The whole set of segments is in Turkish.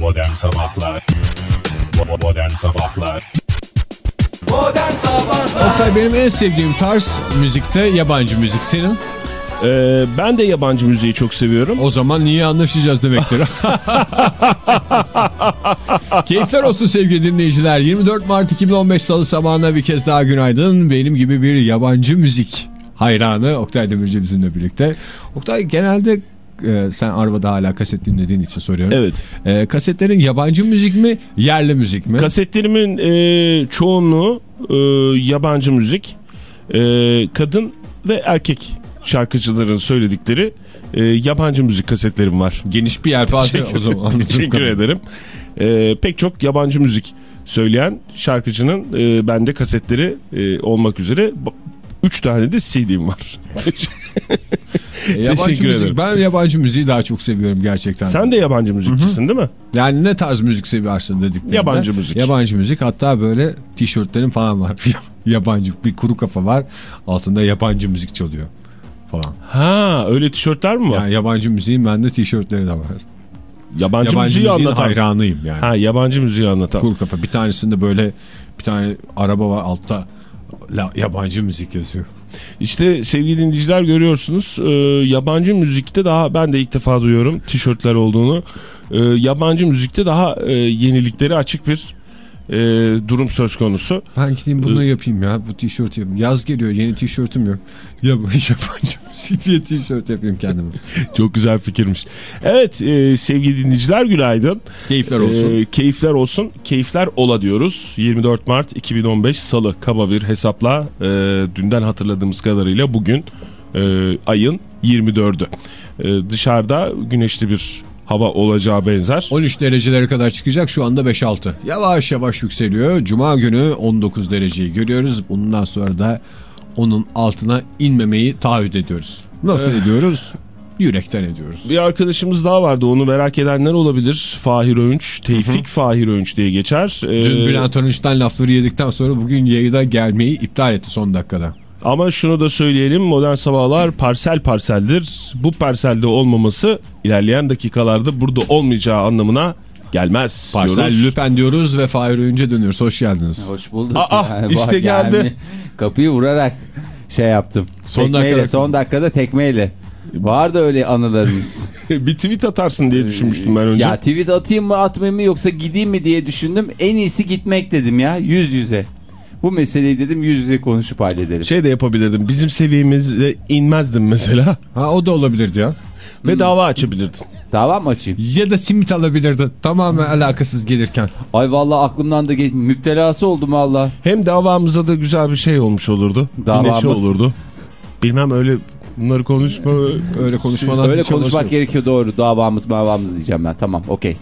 Modern Sabahlar Modern Sabahlar Modern Sabahlar Oktay benim en sevdiğim tarz müzikte yabancı müzik senin. Ee, ben de yabancı müziği çok seviyorum. O zaman niye anlaşacağız demektir. Keyifler olsun sevgili dinleyiciler. 24 Mart 2015 Salı sabahına bir kez daha günaydın. Benim gibi bir yabancı müzik hayranı Oktay Demirci bizimle birlikte. Oktay genelde e, sen arabada hala kaset dinlediğin için soruyorum. Evet. E, kasetlerin yabancı müzik mi yerli müzik mi? Kasetlerimin e, çoğunluğu e, yabancı müzik. E, kadın ve erkek şarkıcıların söyledikleri e, yabancı müzik kasetlerim var. Geniş bir yelpaze o zaman. Teşekkür ederim. E, pek çok yabancı müzik söyleyen şarkıcının e, bende kasetleri e, olmak üzere 3 tane de CD'm var. E, yabancı Teşekkür müzik. ederim. Ben yabancı müziği daha çok seviyorum gerçekten. Sen de yabancı müzikçisin değil mi? Yani ne tarz müzik seviyorsun dediklerinde. Yabancı müzik. Yabancı müzik hatta böyle tişörtlerim falan var. yabancı bir kuru kafa var altında yabancı müzik çalıyor falan. Ha öyle tişörtler mi var? Yani yabancı müziğin bende tişörtleri de var. yabancı, yabancı müziği anlatan. hayranıyım yani. Ha yabancı müziği anlatan. Kuru kafa bir tanesinde böyle bir tane araba var altta la, yabancı müzik yazıyor. İşte sevgili dinleyiciler görüyorsunuz e, yabancı müzikte daha ben de ilk defa duyuyorum tişörtler olduğunu. E, yabancı müzikte daha e, yeniliklere açık bir e, durum söz konusu. Ben gideyim bunu yapayım ya bu tişört yapayım. Yaz geliyor yeni tişörtüm yok. Ya yabancı diye tişört yapayım kendime. Çok güzel fikirmiş. Evet e, sevgili dinleyiciler günaydın. Keyifler olsun. E, keyifler olsun. Keyifler ola diyoruz. 24 Mart 2015 Salı kaba bir hesapla e, dünden hatırladığımız kadarıyla bugün e, ayın 24'ü. E, dışarıda güneşli bir hava olacağı benzer. 13 derecelere kadar çıkacak şu anda 5-6. Yavaş yavaş yükseliyor. Cuma günü 19 dereceyi görüyoruz. Bundan sonra da onun altına inmemeyi taahhüt ediyoruz. Nasıl ediyoruz? Yürekten ediyoruz. Bir arkadaşımız daha vardı onu merak edenler olabilir. Fahir Öğünç, Tevfik Fahir Öğünç diye geçer. Ee, Dün Bülent Arınç'tan lafları yedikten sonra bugün yayına gelmeyi iptal etti son dakikada. Ama şunu da söyleyelim modern sabahlar parsel parseldir. Bu parselde olmaması ilerleyen dakikalarda burada olmayacağı anlamına gelmez Parsel diyoruz. Lüpen diyoruz ve Fahir Öğünç'e dönüyoruz. Hoş geldiniz. Hoş bulduk. Aa, işte bak geldi. kapıyı vurarak şey yaptım. Son tekmeyle, dakikada- son dakikada tekmeyle. Var da öyle anılarımız. bir tweet atarsın diye düşünmüştüm ben önce. ya tweet atayım mı atmayayım mı yoksa gideyim mi diye düşündüm. En iyisi gitmek dedim ya yüz yüze. Bu meseleyi dedim yüz yüze konuşup halledelim. Şey de yapabilirdim bizim seviyemizde inmezdim mesela Ha o da olabilirdi ya. ve dava açabilirdin. Dava mı açayım? Ya da simit alabilirdin. Tamamen alakasız gelirken. Ay vallahi aklımdan da geç. Müptelası oldum valla. Hem davamıza da güzel bir şey olmuş olurdu. Bir neşe Davamız. olurdu. Bilmem öyle bunları konuşma. Öyle konuşmadan Öyle konuşmak yok. gerekiyor doğru. Davamız mavamız diyeceğim ben. Tamam okey.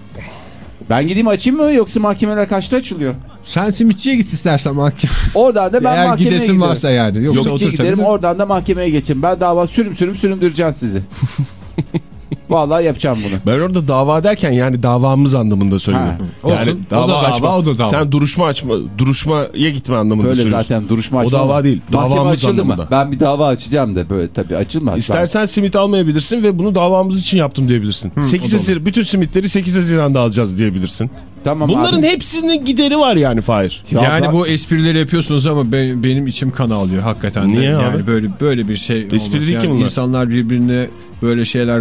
Ben gideyim açayım mı yoksa mahkemeler kaçta açılıyor? Sen simitçiye git istersen mahkeme. Oradan da ben Eğer mahkemeye gidesin giderim. varsa yani. Yoksa Simitçiye giderim oradan da mahkemeye geçin. Ben dava sürüm sürüm sürümdüreceğim sizi. Vallahi yapacağım bunu. Ben orada dava derken yani davamız anlamında söyledim. Ha, olsun. O da dava, o da dava. Sen duruşma açma, duruşmaya gitme anlamında Böyle söylüyorsun. zaten duruşma O açma dava var. değil, Mahkeme davamız açıldı mı? anlamında. Ben bir dava açacağım da böyle tabii açılmaz. İstersen simit almayabilirsin ve bunu davamız için yaptım diyebilirsin. 8 Haziran, bütün simitleri 8 Haziran'da alacağız diyebilirsin. Tamam Bunların abi. hepsinin gideri var yani Fahir. Ya yani bak- bu esprileri yapıyorsunuz ama be- benim içim kan ağlıyor hakikaten. de. Niye yani abi? böyle böyle bir şey Espri olması. değil ki Yani bunlar. insanlar birbirine böyle şeyler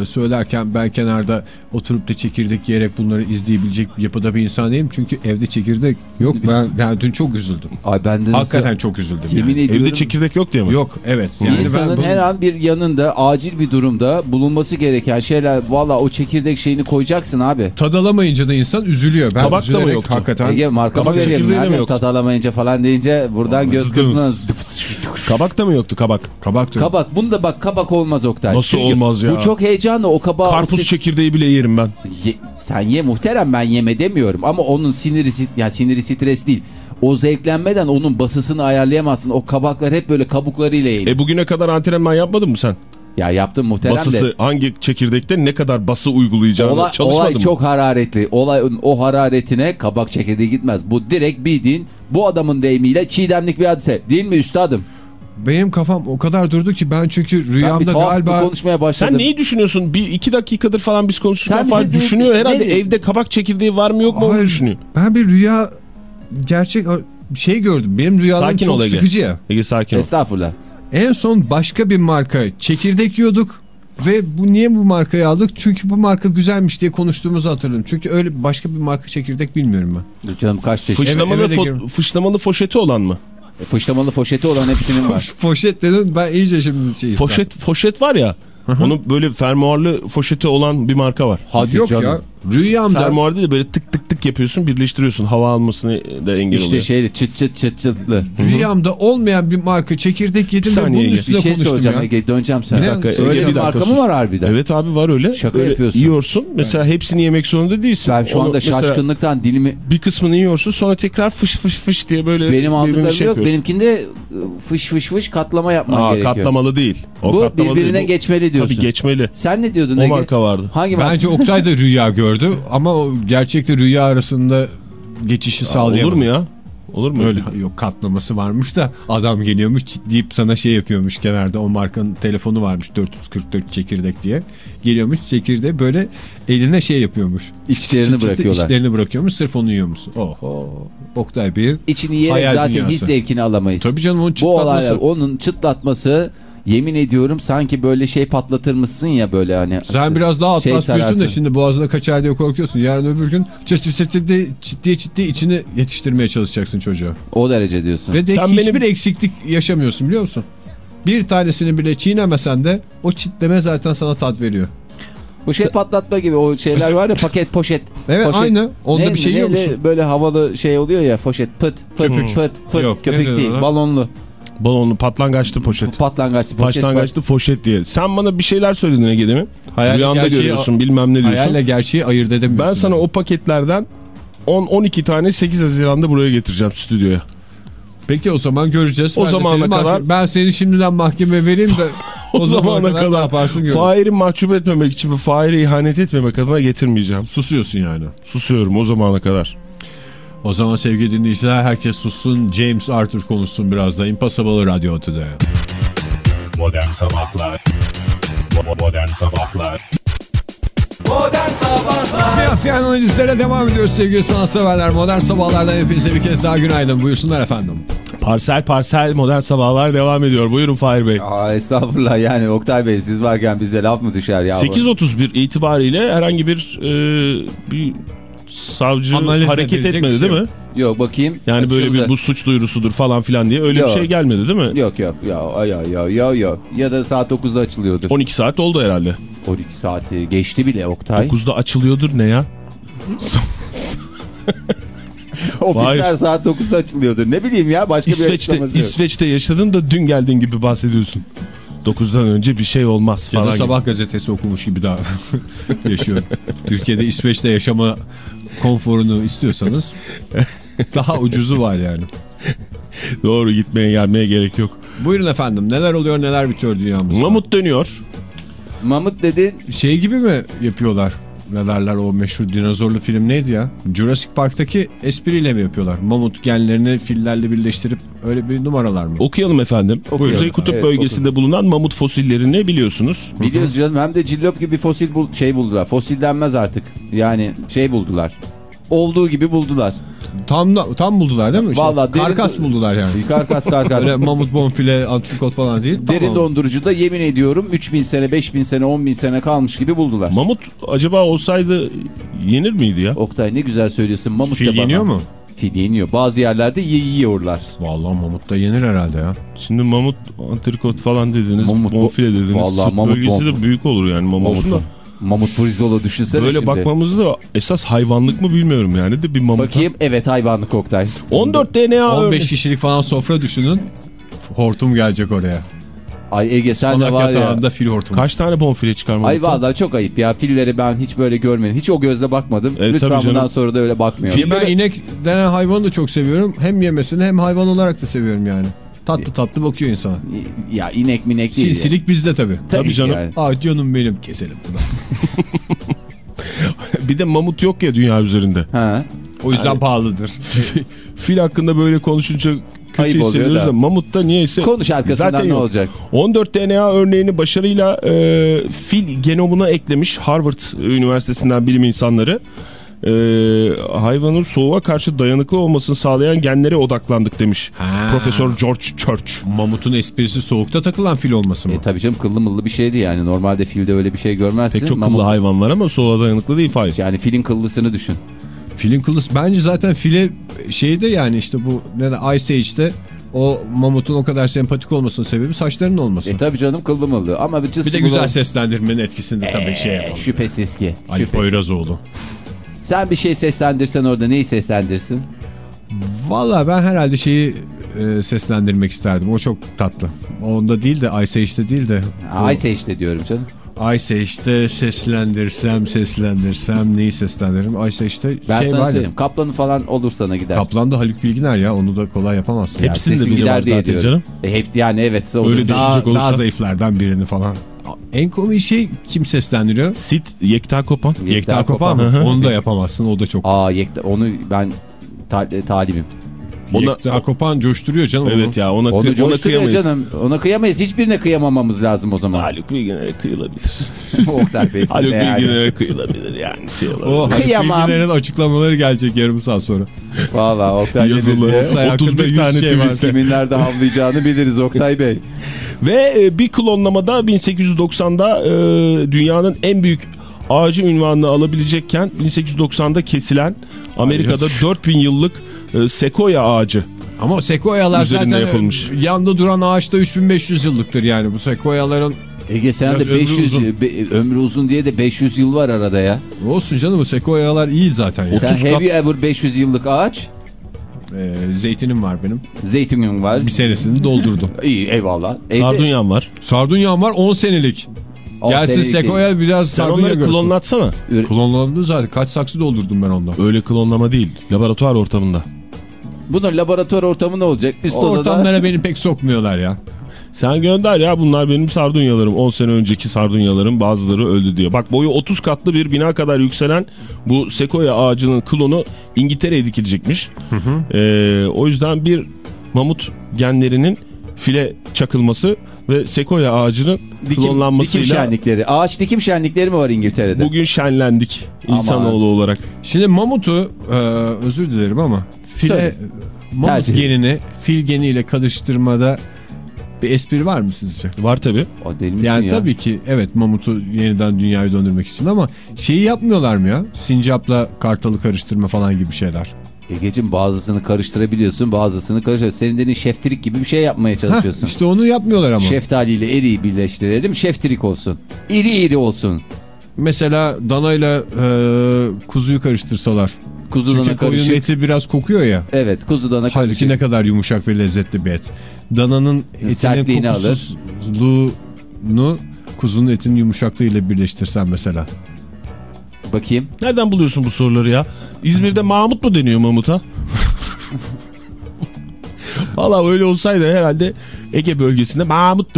e, söylerken ben kenarda oturup da çekirdek yiyerek bunları izleyebilecek yapıda bir insan değilim. Çünkü evde çekirdek yok. Ben yani dün çok üzüldüm. Ay ben de nasıl- Hakikaten çok üzüldüm. Yemin yani. ediyorum. Evde çekirdek yok diye mi? Yok evet. Bir Yani insanın ben bunu- her an bir yanında acil bir durumda bulunması gereken şeyler valla o çekirdek şeyini koyacaksın abi. tad alamayınca da insan üzülüyor. Ben Kabak da mı yoktu? Hakikaten Ege markamı kabak verelim. çekirdeği de mi Hadi yoktu? tat alamayınca falan deyince buradan göz kırpınız. Kabak da mı yoktu kabak? kabak. Kabak bunda bak kabak olmaz Oktay. Nasıl olmaz ya? Bu çok heyecanlı o kabağı. Karpuz çekirdeği bile yerim ben. Ye- sen ye muhterem ben yeme demiyorum ama onun siniri sit- ya siniri stres değil. O zevklenmeden onun basısını ayarlayamazsın. O kabaklar hep böyle kabuklarıyla yenir. E bugüne kadar antrenman yapmadın mı sen? ya yaptım muhterem Basısı de. hangi çekirdekte ne kadar bası uygulayacağını Olay, çalışmadın olay mı? çok hararetli. Olayın o hararetine kabak çekirdeği gitmez. Bu direkt bildiğin bu adamın deyimiyle çiğdemlik bir hadise. Değil mi üstadım? Benim kafam o kadar durdu ki ben çünkü Ben rüyamda bir galiba konuşmaya başladım. Sen neyi düşünüyorsun? Bir iki dakikadır falan biz konuşurken Sen falan düşünüyor. Herhalde ne- evde kabak çekirdeği var mı yok mu onu Hayır, düşünüyor. ben bir rüya gerçek şey gördüm. Benim rüyalarım Sakin çok ol Ege. sıkıcı ya. Ege sakin ol. Estağfurullah. En son başka bir marka çekirdek yiyorduk. Ve bu niye bu markayı aldık? Çünkü bu marka güzelmiş diye konuştuğumuzu hatırladım. Çünkü öyle başka bir marka çekirdek bilmiyorum ben. Canım kaç çeşit. Fışlamalı, eve de fo- fışlamalı foşeti olan mı? Fışlamalı foşeti olan hepsinin var. Poşet dedin ben iyice şimdi şey. Foşet foşet var ya. Onun böyle fermuarlı foşeti olan bir marka var. Hadi Yok canım. ya. Rüyamda Fermuar değil de böyle tık tık tık yapıyorsun birleştiriyorsun. Hava almasını da engel İşte oluyor. şeyli çıt çıt çıt çıtlı. rüyamda olmayan bir marka çekirdek yedim ve bunun üstüne Bir şey konuştum ya. Ege döneceğim sana. Ne? Bir dakika, Öyle bir marka mı var harbiden? Evet abi var öyle. Şaka Öyle yapıyorsun. Yiyorsun. Mesela hepsini yemek zorunda değilsin. Ben şu Onu anda şaşkınlıktan dilimi... Bir kısmını yiyorsun sonra tekrar fış fış fış diye böyle Benim aldıklarım şey yok. yapıyorsun. Benimkinde e, fış fış fış katlama yapman Aa, gerekiyor. katlamalı değil. O Bu katlamalı birbirine değil. Geçmeli diyorsun. Tabii geçmeli. Sen ne diyordun O Ege? marka vardı. Hangi marka? Bence Oktay da rüya gördü ama o gerçekle rüya arasında geçişi sağlayamadı. olur mu ya? Olur mu? Öyle yok katlaması varmış da adam geliyormuş deyip sana şey yapıyormuş kenarda o markanın telefonu varmış 444 çekirdek diye. Geliyormuş çekirdeği böyle eline şey yapıyormuş. İçlerini çıt bırakıyorlar. İçlerini bırakıyormuş sırf onu yiyormuş. Oho Oktay Bey. İçini yiyerek zaten dünyası. hiç zevkini alamayız. Tabii canım onun Bu olaylar çıtlatması. onun çıtlatması yemin ediyorum sanki böyle şey patlatırmışsın ya böyle hani. Sen biraz daha şey atlas büyüsün de sararsın. şimdi boğazına kaçar diye korkuyorsun. Yarın öbür gün çıt çıt diye ciddiye ciddiye içini yetiştirmeye çalışacaksın çocuğa. O derece diyorsun. Ve de Sen hiçbir benim- eksiklik yaşamıyorsun biliyor musun? Bir tanesini bile çiğnemesen de o çitleme zaten sana tat veriyor. Bu şey patlatma gibi o şeyler var ya paket poşet. Evet Poşet. aynı. Onda Ne- bir şey yiyor musun? Böyle havalı şey oluyor ya poşet pıt pıt Köpük. pıt pıt Yok, ne köpük değil balonlu. Balonlu patlangaçlı poşet. Patlangaçlı poşet. Başlangıçlı foşet diye. Sen bana bir şeyler söyledin Ege değil mi? Hayalle Rüyanda gerçeği- görüyorsun bilmem ne diyorsun. Hayalle gerçeği ayırt edemiyorsun. Ben sana o paketlerden 10-12 tane 8 Haziran'da buraya getireceğim stüdyoya. Peki o zaman göreceğiz. O Ben zamana kadar- Ben seni şimdiden mahkemeye vereyim de O, zamana kadar, ne yaparsın görürüz. Fahir'i mahcup etmemek için ve Fahir'e ihanet etmemek adına getirmeyeceğim. Susuyorsun yani. Susuyorum o zamana kadar. O zaman sevgili dinleyiciler herkes sussun. James Arthur konuşsun biraz da. Impossible Radio Today. Modern Sabahlar Modern Sabahlar Modern Sabahlar Siyasi analizlere devam ediyoruz sevgili sanatseverler. Modern sabahlardan hepinize bir kez daha günaydın. Buyursunlar efendim. Parsel parsel modern sabahlar devam ediyor. Buyurun Fahir Bey. Aa estağfurullah yani Oktay Bey siz varken bize laf mı düşer ya? 8.31 itibariyle herhangi bir e, bir savcı Analiz hareket etmedi bir şey değil mi? Yok bakayım. Yani böyle Açıldı. bir bu suç duyurusudur falan filan diye öyle Yok. bir şey gelmedi değil mi? Yok yok ya ya ya ya ya ya da saat 9'da açılıyordur. 12 saat oldu herhalde. 12 saati geçti bile Oktay. 9'da açılıyordur ne ya? Ofisler saat 9'da açılıyordur. Ne bileyim ya başka bir İsveç'te, açıklaması yok. İsveç'te yaşadın da dün geldiğin gibi bahsediyorsun. 9'dan önce bir şey olmaz Ya falan da gibi. sabah gazetesi okumuş gibi daha yaşıyor. Türkiye'de İsveç'te yaşama konforunu istiyorsanız daha ucuzu var yani. Doğru gitmeye gelmeye gerek yok. Buyurun efendim neler oluyor neler bitiyor dünyamızda. Mamut dönüyor. Mamut dedi Şey gibi mi yapıyorlar? Ne derler o meşhur dinozorlu film neydi ya? Jurassic Park'taki espriyle mi yapıyorlar? Mamut genlerini fillerle birleştirip öyle bir numaralar mı? Okuyalım efendim. Okuyalım. Kuzey Kutup Evet, bölgesinde bulunan mamut fosillerini biliyorsunuz. biliyoruz canım hem de cillop gibi fosil bul şey buldular. Fosil denmez artık. Yani şey buldular. Olduğu gibi buldular. Tam da, tam buldular değil mi? İşte Vallahi derin- karkas buldular yani. Karkas karkas. Öyle mamut bonfile antrikot falan değil. Derin Tamam. dondurucuda yemin ediyorum 3000 sene, 5000 sene, 10.000 sene kalmış gibi buldular. Mamut acaba olsaydı yenir miydi ya? Oktay ne güzel söylüyorsun. Mamut Fil yeniyor mu? Fil yeniyor. Bazı yerlerde yi- yiyorlar. Vallahi mamut da yenir herhalde ya. Şimdi mamut antrikot falan dediniz. Mamut bonfile dediniz. Vallahi Sırt mamut bölgesi bonfile. de büyük olur yani mamutun. Mamut. Mamut Brizola düşünsene Böyle şimdi. bakmamızda esas hayvanlık mı bilmiyorum yani de bir mamut. Bakayım evet hayvanlık Oktay. 14 DNA 15 örneği. kişilik falan sofra düşünün. Hortum gelecek oraya. Ay Ege sen de Konak var ya. fil hortumu. Kaç tane bonfile çıkar Ay vallahi çok ayıp ya. Filleri ben hiç böyle görmedim. Hiç o gözle bakmadım. Evet, Lütfen bundan sonra da öyle bakmayalım. Fil ben inek denen hayvanı da çok seviyorum. Hem yemesini hem hayvan olarak da seviyorum yani. Tatlı tatlı bakıyor insana. Ya inek minek değil. ya. Sinsilik bizde tabii. Tabii ki canım. yani. Aa canım benim keselim bunu. Bir de mamut yok ya dünya üzerinde. Ha. O yüzden pahalıdır. Fil hakkında böyle konuşunca kötü Ayıp oluyor hissediyoruz da. da. Mamutta niyeyse Konuş arkasından zaten ne yok. olacak? 14 DNA örneğini başarıyla e, fil genomuna eklemiş Harvard Üniversitesi'nden bilim insanları. E, hayvanın soğuğa karşı dayanıklı olmasını sağlayan genlere odaklandık demiş. Ha. Profesör George Church. Mamutun esprisi soğukta takılan fil olması mı? E tabii canım kıllı mıllı bir şeydi yani. Normalde filde öyle bir şey görmezsin. Pek çok Mamut- kıllı hayvan var ama soğuğa dayanıklı değil Fahir. Yani filin kıllısını düşün. Filin kılısı bence zaten file şeyde yani işte bu ne de Ice Age'de o mamutun o kadar sempatik olmasının sebebi saçlarının olması. E tabii canım kıllı mıllı. Ama bir, bir de güzel seslendirmenin etkisinde tabii şey Ee, yapalım. Şüphesiz ki. Ali şüphesiz. Poyrazoğlu. Sen bir şey seslendirsen orada neyi seslendirsin? Valla ben herhalde şeyi e, seslendirmek isterdim. O çok tatlı. Onda değil de Ice Age'de değil de. Ay işte diyorum canım. Ice Age'de seslendirsem seslendirsem neyi seslendiririm? Ice Age'de Ben şey sana var ya. Kaplanı falan olur sana gider. Kaplan da Haluk Bilginer ya onu da kolay yapamazsın. Ya Hepsinde sesim biri gider var diye zaten diyorum. canım. E, hep, yani evet. Öyle Daha- daha, düşünecek olursa- daha zayıflardan birini falan. En komik şey kim seslendiriyor? Sit Yekta Kopan. Yekta Yekta Kopan Kopan. mı? Hı hı. Onu da yapamazsın o da çok. Aa yekta, onu ben ta, talibim. Ona- Yekta Kopan coşturuyor canım Evet ya ona, Onu kı- ona kıyamayız. canım. Ona kıyamayız. Hiçbirine kıyamamamız lazım o zaman. Haluk Bilginer'e kıyılabilir. Oktay Bey Haluk yani. Bilginer'e kıyılabilir yani. Şey. O Haluk Kıyamam. Bilginer'in açıklamaları gelecek yarım saat sonra. Valla Oktay Yazılı. Bey. Oktay 31 hakkında yüz tane şey var. tweet. Kimin nerede havlayacağını biliriz Oktay Bey. Ve e, bir klonlamada 1890'da e, dünyanın en büyük ağacı ünvanını alabilecekken 1890'da kesilen Amerika'da 4000 yıllık e, sekoya ağacı. Ama o sekoyalar zaten yapılmış. yanda duran ağaçta 3500 yıllıktır yani. Bu sekoyaların Ege sen Biraz de ömrü 500 uzun. be- ömrü uzun diye de 500 yıl var arada ya. olsun canım bu sekoyalar iyi zaten. Ya. Sen 30 have kat- you ever 500 yıllık ağaç? Ee, zeytinim var benim. Zeytinin var. Bir senesini doldurdum. İyi eyvallah. Evde- Sardunyam var. Sardunyam var 10 senelik. Gelsin sekoya biraz Sen sardunya onları görsün. klonlatsana. Klonlandı zaten. Kaç saksı doldurdum ben ondan. Öyle klonlama değil. Laboratuvar ortamında. Bunun laboratuvar ortamı ne olacak? Üst O odada ortamlara beni pek sokmuyorlar ya. Sen gönder ya bunlar benim sardunyalarım. 10 sene önceki sardunyalarım bazıları öldü diyor. Bak boyu 30 katlı bir bina kadar yükselen bu sekoya ağacının klonu İngiltere'ye dikilecekmiş. Ee, o yüzden bir mamut genlerinin file çakılması ve sekoya ağacının dikim, dikim klonlanmasıyla şenlikleri. Ağaç dikim şenlikleri mi var İngiltere'de? bugün şenlendik insanoğlu olarak. Şimdi mamutu e, özür dilerim ama file Söyle. mamut Tercih. genini fil geniyle karıştırmada bir espri var mı sizce? Var tabi. O deli misin Yani ya? tabii ki evet mamutu yeniden dünyaya döndürmek için ama şeyi yapmıyorlar mı ya? Sincapla kartalı karıştırma falan gibi şeyler. Ege'cim bazısını karıştırabiliyorsun bazısını karıştırıyorsun. Senin dediğin şeftirik gibi bir şey yapmaya çalışıyorsun. işte onu yapmıyorlar ama. Şeftaliyle eriği birleştirelim şeftirik olsun. İri iri olsun. Mesela danayla e, kuzuyu karıştırsalar. Kuzu dana Çünkü koyun karışık. eti biraz kokuyor ya. Evet kuzu dana Halbuki karışık. ne kadar yumuşak ve lezzetli bir et. Dananın etinin Sertliğini alır. kokusuzluğunu kuzunun etinin yumuşaklığıyla birleştirsen mesela. Bakayım. Nereden buluyorsun bu soruları ya? İzmir'de Mahmut mu deniyor mamuta? Valla öyle olsaydı herhalde Ege bölgesinde Mahmut.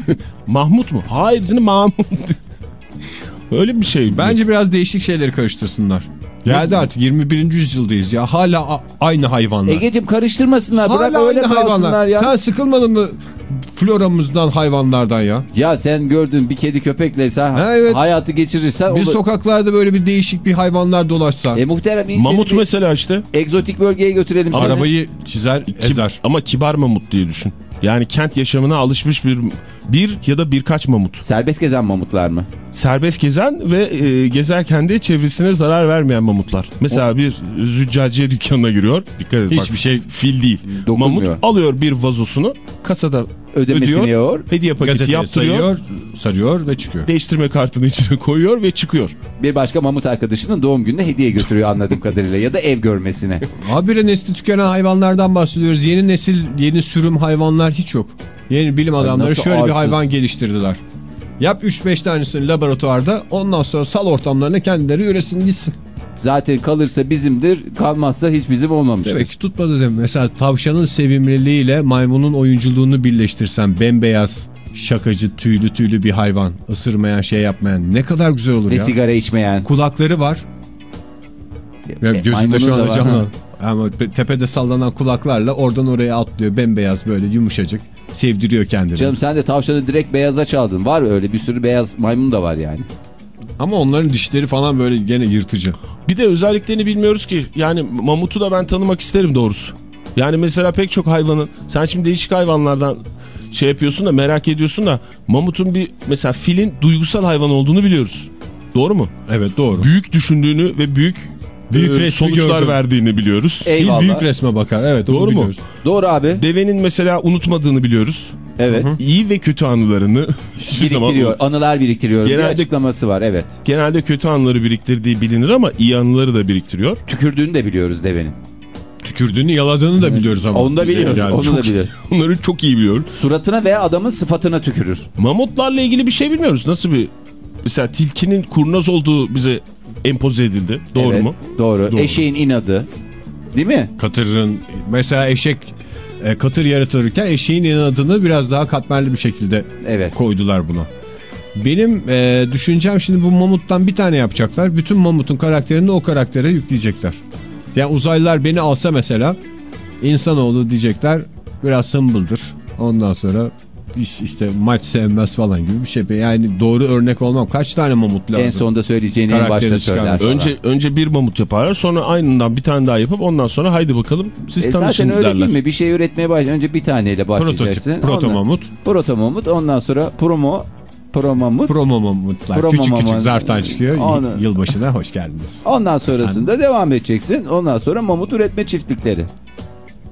Mahmut mu? Hayır bizim Mahmut. Öyle bir şey. Bence biraz değişik şeyleri karıştırsınlar. Geldi artık 21. yüzyıldayız ya. Hala aynı hayvanlar. Ege'cim karıştırmasınlar. Bırak Hala öyle aynı kalsınlar hayvanlar. ya. Sen sıkılmadın mı floramızdan hayvanlardan ya? Ya sen gördün bir kedi köpekle sen Ha, evet. hayatı geçirirsen. Bir o da- sokaklarda böyle bir değişik bir hayvanlar dolaşsa. E muhterem Mamut mesela işte. egzotik bölgeye götürelim seni. Arabayı çizer, Kib- ezer. ama kibar mamut diye düşün. Yani kent yaşamına alışmış bir bir ya da birkaç mamut. Serbest gezen mamutlar mı? Serbest gezen ve e, gezerken de çevresine zarar vermeyen mamutlar. Mesela bir züccaciye dükkanına giriyor. Dikkat et bak. Hiçbir şey Fil değil. Dokunmuyor. Mamut alıyor bir vazosunu kasada Ödemesini ödüyor. yor. Hediye paketi gazeteye yaptırıyor. sayıyor, sarıyor ve çıkıyor. Değiştirme kartını içine koyuyor ve çıkıyor. Bir başka mamut arkadaşının doğum gününe hediye götürüyor anladığım kadarıyla ya da ev görmesine. Habire nesli tükenen hayvanlardan bahsediyoruz. Yeni nesil, yeni sürüm hayvanlar hiç yok. Yeni bilim adamları nasıl şöyle bir. Hayvan geliştirdiler. Yap 3-5 tanesini laboratuvarda ondan sonra sal ortamlarına kendileri üresin gitsin. Zaten kalırsa bizimdir, kalmazsa hiç bizim olmamıştır. Demek ki tutmadı dedim. Mesela tavşanın sevimliliğiyle maymunun oyunculuğunu birleştirsen bembeyaz, şakacı, tüylü tüylü bir hayvan. ısırmayan şey yapmayan ne kadar güzel olur Ve ya. sigara içmeyen. Kulakları var. Ya E, gözümde şu da anda canlı. Ama pe- tepede sallanan kulaklarla oradan oraya atlıyor. Bembeyaz böyle yumuşacık. Sevdiriyor kendini. Canım sen de tavşanı direkt beyaza çaldın. Var öyle bir sürü beyaz maymun da var yani. Ama onların dişleri falan böyle gene yırtıcı. Bir de özelliklerini bilmiyoruz ki. Yani mamutu da ben tanımak isterim doğrusu. Yani mesela pek çok hayvanın sen şimdi değişik hayvanlardan şey yapıyorsun da merak ediyorsun da mamutun bir mesela filin duygusal hayvan olduğunu biliyoruz. Doğru mu? Evet doğru. Büyük düşündüğünü ve büyük Büyük e, sonuçlar gördüm. verdiğini biliyoruz. Eyvallah. büyük resme bakar. Evet Doğru mu? biliyoruz. Doğru abi. Devenin mesela unutmadığını biliyoruz. Evet. İyi ve kötü anılarını hiçbir zaman Biriktiriyor. Anılar biriktiriyor. Bir Genelde- açıklaması var evet. genelde kötü anıları biriktirdiği bilinir ama iyi anıları da biriktiriyor. Tükürdüğünü de biliyoruz devenin. Tükürdüğünü yaladığını da biliyoruz ama. Onu da biliyoruz. Yani onu çok- da biliyoruz. Onları çok iyi biliyor. Suratına veya adamın sıfatına tükürür. Mamutlarla ilgili bir şey bilmiyoruz. Nasıl bir mesela tilkinin kurnaz olduğu bize empoze edildi. Doğru Evet, mu? Doğru. Doğru. Eşeğin inadı. Değil mi? Katırın mesela eşek e, katır yaratırken eşeğin inadını biraz daha katmerli bir şekilde Evet. koydular buna. Benim e, düşüncem şimdi bu mamuttan bir tane yapacaklar. Bütün mamutun karakterini o karaktere yükleyecekler. Yani uzaylılar beni alsa mesela insanoğlu diyecekler biraz sımbıldır. Ondan sonra iş- işte maç sevmez falan gibi bir şey. Yani doğru örnek olmam. Kaç tane mamut lazım? En sonunda söyleyeceğini en başta söyler. Önce önce bir mamut yaparlar. Sonra aynından bir tane daha yapıp ondan sonra haydi bakalım siz E tanışın zaten öyle derler. değil mi? Bir şey üretmeye başlayınca önce bir taneyle başlayacaksın. Prototip, proto Ondan- mamut, Proto mamut. Ondan sonra promo. Pro mamut. promo mamutlar. Promo küçük küçük zarftan çıkıyor. Onu- Yılbaşına hoş geldiniz. Ondan sonrasında devam edeceksin. Ondan sonra mamut üretme çiftlikleri.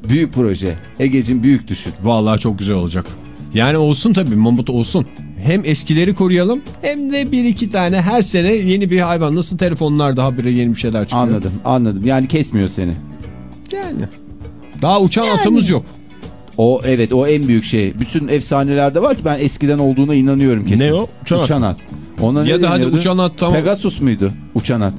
Büyük proje. Ege'cim büyük düşün. Vallahi çok güzel olacak. Yani olsun tabii mamut olsun. Hem eskileri koruyalım hem de bir iki tane her sene yeni bir hayvan. Nasıl telefonlar daha bire yeni bir şeyler çıkıyor. Anladım anladım. Yani kesmiyor seni. Yani. Daha uçan atımız yok. O evet o en büyük şey. Bütün efsanelerde var ki ben eskiden olduğuna inanıyorum kesin. Ne o? Uçan at. Uçan at. Ona ne Ya da hadi uçan at tamam. Pegasus muydu? Uçan at.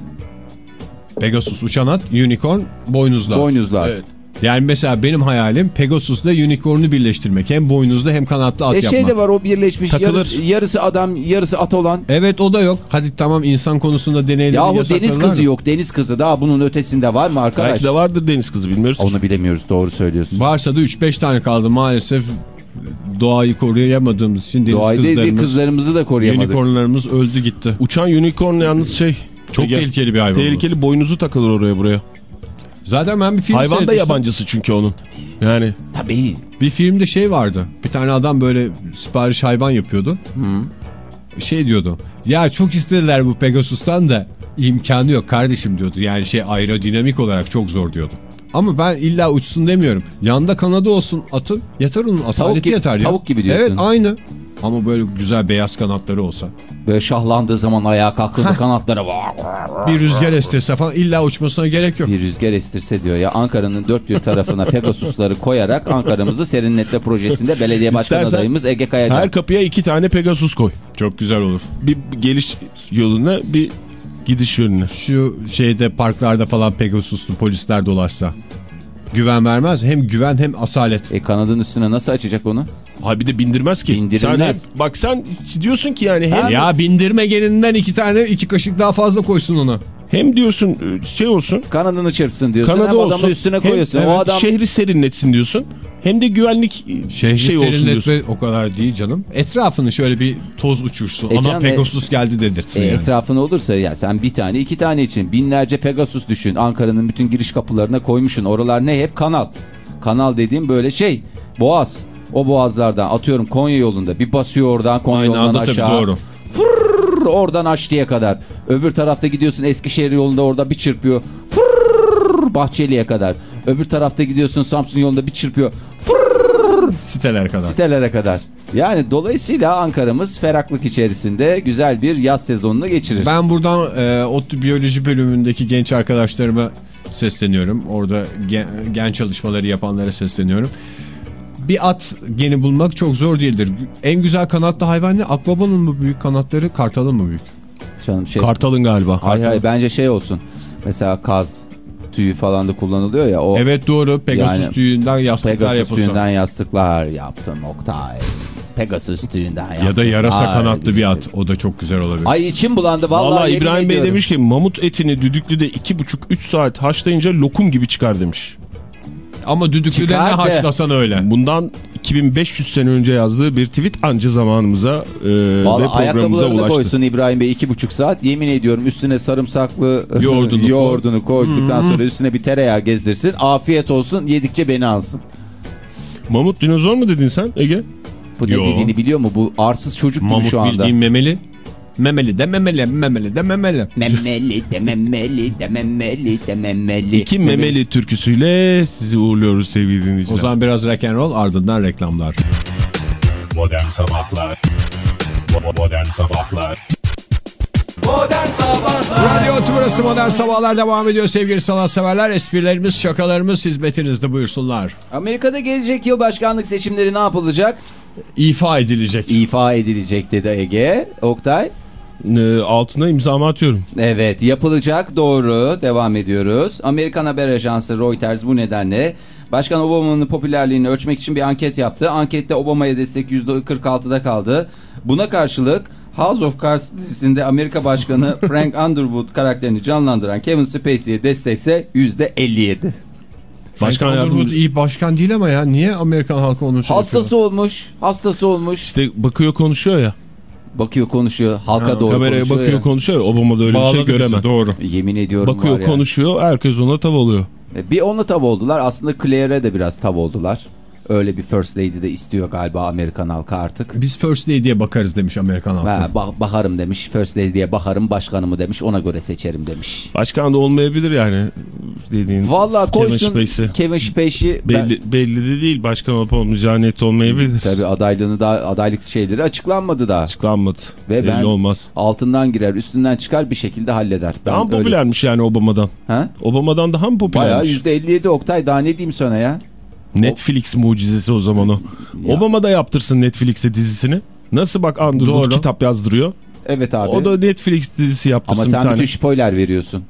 Pegasus uçan at, unicorn, boynuzlu at. Boynuzlu at. Evet. Yani mesela benim hayalim Pegasus'la unicorn'u birleştirmek. Hem boynuzlu hem kanatlı at E yapmak. şey de var o birleşmiş Takılır. yarısı, yarısı adam yarısı at olan. Evet o da yok. Hadi tamam insan konusunda deneyleri Yahu deniz kızı mı? yok deniz kızı daha bunun ötesinde var mı arkadaş? Belki de vardır deniz kızı bilmiyoruz. Onu bilemiyoruz doğru söylüyorsun. Varsa da 3-5 tane kaldı maalesef. Doğayı koruyamadığımız için deniz Doğayı değil, kızlarımız, kızlarımızı da koruyamadık. unicornlarımız öldü gitti. Uçan unicorn yalnız şey. Çok tehlikeli bir hayvan bu. Tehlikeli boynuzu takılır oraya buraya. Zaten ben bir film Hayvan da yabancısı çünkü onun. Yani Tabii. Bir filmde şey vardı. Bir tane adam böyle sipariş hayvan yapıyordu. Şey diyordu. Ya çok istediler bu Pegasus'tan da imkanı yok kardeşim diyordu. Yani şey aerodinamik olarak çok zor diyordu. Ama ben illa uçsun demiyorum. Yanda kanadı olsun atın. Yeter onun asaleti gibi- yeter ya. tavuk gibi diyorsun. Evet aynı. Ama böyle güzel beyaz kanatları olsa. Böyle şahlandığı zaman ayağa kalktığında kanatları var. Bir rüzgar estirse falan illa uçmasına gerek yok. Bir rüzgar estirse diyor ya Ankara'nın dört bir tarafına Pegasus'ları koyarak Ankara'mızı serinletme projesinde belediye başkan İstersen adayımız Ege Kayacan. her kapıya iki tane Pegasus koy. Çok güzel olur. Bir geliş yoluna bir gidiş yönüne. Şu şeyde parklarda falan Pegasus'lu polisler dolaşsa. Güven vermez. Hem güven hem asalet. E kanadın üstüne nasıl açacak onu? Abi de bindirmez ki. Bindirilmez. Sen hep- bak sen diyorsun ki yani hem, Ya bindirme gelinden iki tane iki kaşık daha fazla koysun ona. Hem diyorsun şey olsun. Kanadını çırpsın diyorsun. Kanadı hem olsun. adamı üstüne hem- koyuyorsun. o evet, adam Şehri serinletsin diyorsun. Hem de güvenlik Şehri şey olsun diyorsun. serinletme o kadar değil canım. Etrafını şöyle bir toz uçursun. E Ama canım, Pegasus geldi dedirtsin E, yani. etrafın olursa ya sen bir tane iki tane için binlerce Pegasus düşün. Ankara'nın bütün giriş kapılarına koymuşsun. Oralar ne hep kanal. Kanal dediğim böyle şey boğaz. O boğazlardan atıyorum Konya yolunda bir basıyor oradan Konya Aynı yolundan anda tabii aşağı. doğru. Fırr, oradan Aşti'ye kadar. Öbür tarafta gidiyorsun Eskişehir yolunda orada bir çırpıyor. Fırr, Bahçeli'ye kadar. Öbür tarafta gidiyorsun Samsun yolunda bir çırpıyor. Siteler kadar. Sitelere kadar. Yani dolayısıyla Ankara'mız feraklık içerisinde güzel bir yaz sezonunu geçirir. Ben buradan e, ODTÜ biyoloji bölümündeki genç arkadaşlarıma sesleniyorum. Orada gen, gen çalışmaları yapanlara sesleniyorum. Bir at geni bulmak çok zor değildir. En güzel kanatlı hayvan ne? Akbabanın mı büyük kanatları, kartalın mı büyük? Canım şey. Kartalın galiba. Hayır hayır bence şey olsun. Mesela kaz tüyü falan da kullanılıyor ya. O Evet doğru. Pegasus Yani tüyünden yastıklar Pegasus yapılsa. tüyünden yastıklar yaptım Oktay. Pegasus tüyünden Ya da yarasa kanatlı bir at. O da çok güzel olabilir. Ay içim bulandı vallahi, Vallahi İbrahim Bey ediyorum. demiş ki mamut etini düdüklüde 2,5-3 saat haşlayınca lokum gibi çıkar demiş. Ama düdüklüde ne haşlasan öyle. Bundan 2500 sene önce yazdığı bir tweet anca zamanımıza e, ve programımıza ayakkabılarını ulaştı. koysun İbrahim Bey iki buçuk saat. Yemin ediyorum üstüne sarımsaklı Yoğurdunu yoğurdunu koyduktan sonra üstüne bir tereyağı gezdirsin. Afiyet olsun yedikçe beni alsın. Mamut dinozor mu dedin sen Ege? Bu ne Yo. dediğini biliyor mu? Bu arsız çocuk gibi Mamut şu anda. bildiğin memeli. Memeli de memeli, memeli de memeli. Memeli de memeli de memeli de memeli. İki memeli türküsüyle sizi uğurluyoruz sevgili dinleyiciler. O zaman biraz rock'n'roll ardından reklamlar. Modern Sabahlar Modern Sabahlar Modern Sabahlar Radyo Tümrüt'ü Modern Sabahlar devam ediyor sevgili sanatseverler. Esprilerimiz, şakalarımız hizmetinizde buyursunlar. Amerika'da gelecek yıl başkanlık seçimleri ne yapılacak? İfa edilecek. İfa edilecek dedi Ege. Oktay. E, altına imzamı atıyorum. Evet yapılacak doğru devam ediyoruz. Amerikan haber ajansı Reuters bu nedenle Başkan Obama'nın popülerliğini ölçmek için bir anket yaptı. Ankette Obama'ya destek %46'da kaldı. Buna karşılık House of Cards dizisinde Amerika Başkanı Frank Underwood karakterini canlandıran Kevin Spacey'e destekse %57. Başkan Frank Underwood yardımcı- iyi başkan değil ama ya niye Amerikan halkı onun için Hastası olmuş, hastası olmuş. İşte bakıyor konuşuyor ya. Bakıyor konuşuyor, halka doğru Kameraya konuşuyor. bakıyor ya. konuşuyor. ya. Obama'da öyle bir şey göremem. Doğru. Yemin ediyorum Bakıyor var ya. konuşuyor. Herkes ona tav oluyor. E, Bir onunla tav oldular. Aslında Claire'e de biraz tav oldular. Öyle bir First Lady de istiyor galiba Amerikan halkı artık. Biz First Lady'ye bakarız demiş Amerikan halkı. Ha, bak- bakarım demiş. First Lady'ye bakarım başkanımı demiş. Ona göre seçerim demiş. Başkan da olmayabilir yani dediğin. Vallahi Kevin koysun. Kevin Spacey. ben- Belli, belli de değil başkan olup olmayacağı net olmayabilir. Tabii adaylığını da adaylık şeyleri açıklanmadı daha. Açıklanmadı. Ve Belli ben- olmaz. Altından girer, üstünden çıkar bir şekilde halleder. Ben Daha mı öyle- popülermiş yani Obama'dan? Ha? Obama'dan daha mı Bayağı popülermiş? %57 Oktay daha ne diyeyim sana ya? Netflix mucizesi o zaman o. Ya. Obama da yaptırsın Netflix'e dizisini. Nasıl bak Underwood Doğru. kitap yazdırıyor. Evet abi. O da Netflix dizisi Ama yaptırsın bir sen tane. bütün spoiler veriyorsun.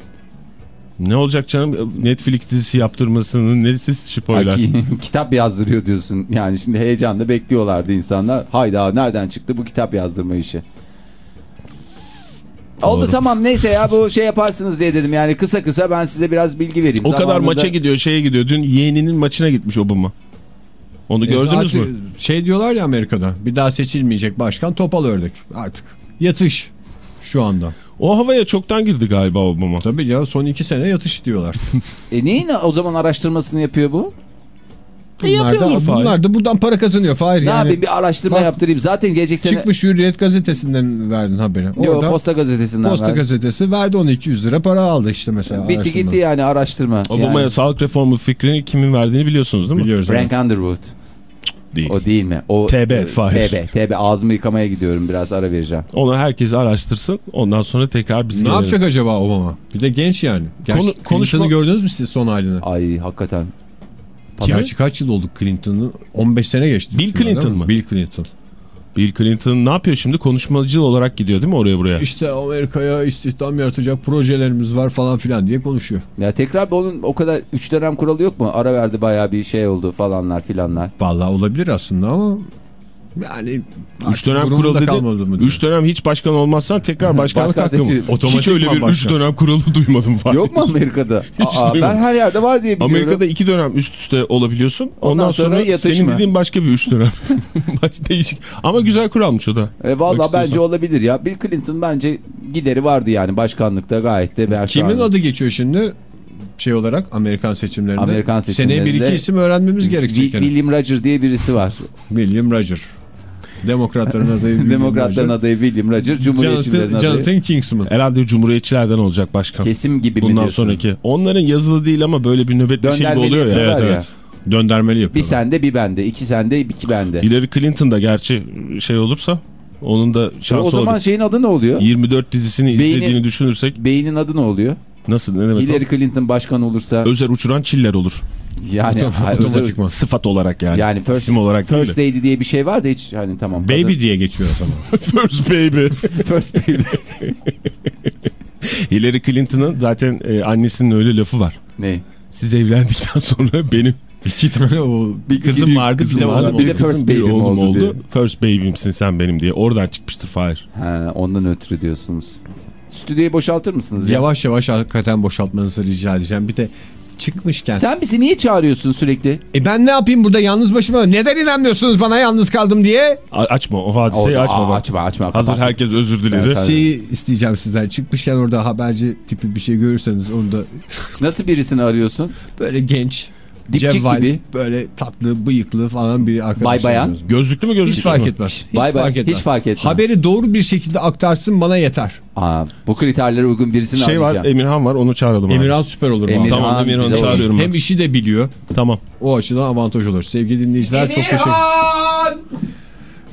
Ne olacak canım Netflix dizisi yaptırmasının neresi spoiler? Ki- kitap yazdırıyor diyorsun. Yani şimdi heyecanla bekliyorlardı insanlar. Hayda nereden çıktı bu kitap yazdırma işi? Oldu Doğru. tamam neyse ya bu şey yaparsınız diye dedim. Yani kısa kısa ben size biraz bilgi vereyim. O kadar Zamanında- maça gidiyor şeye gidiyor. Dün yeğeninin maçına gitmiş Obama. Onu gördünüz E mü? zaten Şey diyorlar ya Amerika'da bir daha seçilmeyecek başkan topal ördük artık. Yatış şu anda. O havaya çoktan girdi galiba Obama. Tabii ya son iki sene yatış diyorlar. E neyin o zaman araştırmasını yapıyor bu? Bunlar yapıyorlar da, Fahir. bunlar da buradan para kazanıyor Fahir. Ne Yani yapayım bir araştırma Bak, yaptırayım. Zaten gelecek sene... çıkmış Hürriyet gazetesinden verdin haberi. Yo, Orada Posta Gazetesi'nden Posta verdim. gazetesi verdi ona 200 lira para aldı işte mesela. Bitti gitti yani araştırma. Obama'ya Yani. sağlık reformu fikrini kimin verdiğini biliyorsunuz değil mi? Biliyoruz. Frank Underwood. Değil. O değil mi? O, TB, e, Fahir. TB. TB. Ağzımı yıkamaya gidiyorum. Biraz ara vereceğim. Onu herkes araştırsın. Ondan sonra tekrar biz Ne gelelim. yapacak acaba Obama? Bir de genç yani. Gerçi Konu- konuşma- gördünüz mü siz son halini? Ay hakikaten. Gerçi kaç yıl olduk Clinton'ın? 15 sene geçti. Bill Clinton mı? Bill Clinton. Bill Clinton ne yapıyor şimdi? Konuşmacı olarak gidiyor değil mi oraya buraya? İşte Amerika'ya istihdam yaratacak projelerimiz var falan filan diye konuşuyor. Ya tekrar onun o kadar 3 dönem kuralı yok mu? Ara verdi bayağı bir şey oldu falanlar filanlar. Vallahi olabilir aslında ama yani Üç dönem mı dedi. Üç dönem hiç başkan olmazsan tekrar başkanlık Başkan hakkı mı? seçilir. Hiç öyle bir üç başkan. dönem kuralı duymadım. Fahir. Yok mu Amerika'da? Aa, ben her yerde var diye biliyorum. Amerika'da iki dönem üst üste olabiliyorsun. Ondan, Ondan sonra sonra, yatışma. senin dediğin başka bir üç dönem. Baş değişik. Ama güzel kuralmış o da. E, Valla bence istiyorsan. olabilir ya. Bill Clinton bence gideri vardı yani başkanlıkta gayet de. Şu Kimin adı geçiyor şimdi şey olarak Amerikan seçimlerinde? Amerikan Seneye bir seçimlerinde- iki isim öğrenmemiz gerekecek. William Roger diye birisi var. William Roger. Demokratların adayı William Demokratların Roger. adayı William Roger, Cumhuriyetçilerin Jonathan, adayı. Jonathan Kingsman. Herhalde Cumhuriyetçilerden olacak başkan. Kesim gibi mi Bundan diyorsun? sonraki. Onların yazılı değil ama böyle bir nöbet bir şey gibi oluyor ya. Evet ya. evet. Döndermeli Bir yapıyorlar. sende bir bende. iki sende iki bende. Hillary Clinton da gerçi şey olursa onun da E, şansı o zaman olabilir. şeyin adı ne oluyor? 24 dizisini Beyni- izlediğini düşünürsek Beynin adı ne oluyor? nasıl ne demek Hillary o? Clinton başkan olursa Özer uçuran çiller olur. Yani hayır, Otomatikman. Sıfat olarak yani. yani first, İsim olarak first değil. lady diye bir şey var da hiç hani tamam. Baby diye geçiyor o zaman. First baby. first baby. Hillary Clinton'ın zaten e, annesinin öyle lafı var. ne? Siz evlendikten sonra benim İki tane o bir kızım vardı bir de kızım oğlum oldu. Bir de kızım, first baby'm oğlum oldu diye. First baby'msin sen benim diye. Oradan çıkmıştır Fahir. Ha, ondan ötürü diyorsunuz. Stüdyoyu boşaltır mısınız ya? Yavaş yavaş hakikaten boşaltmanızı rica edeceğim. Bir de çıkmışken. Sen bizi niye çağırıyorsun sürekli? E ben ne yapayım burada yalnız başıma? Neden inanmıyorsunuz bana yalnız kaldım diye? A- açma o hadiseyi Orada- açma Aa, açma açma. Hazır kapat. herkes özür diledi. Ben Şeyi isteyeceğim sizden. Çıkmışken orada haberci tipi bir şey görürseniz onu da Nasıl birisini arıyorsun? böyle genç, Dipçik cevval, gibi. böyle tatlı, bıyıklı falan bir arkadaş. Bay bayan. Gözlüklü mü gözlüksüz Hiç fark etmez. Hiç Bay bay, fark etmez. hiç fark etmez. Haberi doğru bir şekilde aktarsın bana yeter. Aa, bu kriterlere uygun birisini Şey var arayacağım. Emirhan var onu çağıralım abi. Emirhan süper olur. Emirhan. Tamam Emirhan'ı çağırıyorum ben. Hem işi de biliyor. Tamam. O açıdan avantaj olur. Sevgili dinleyiciler çok teşekkür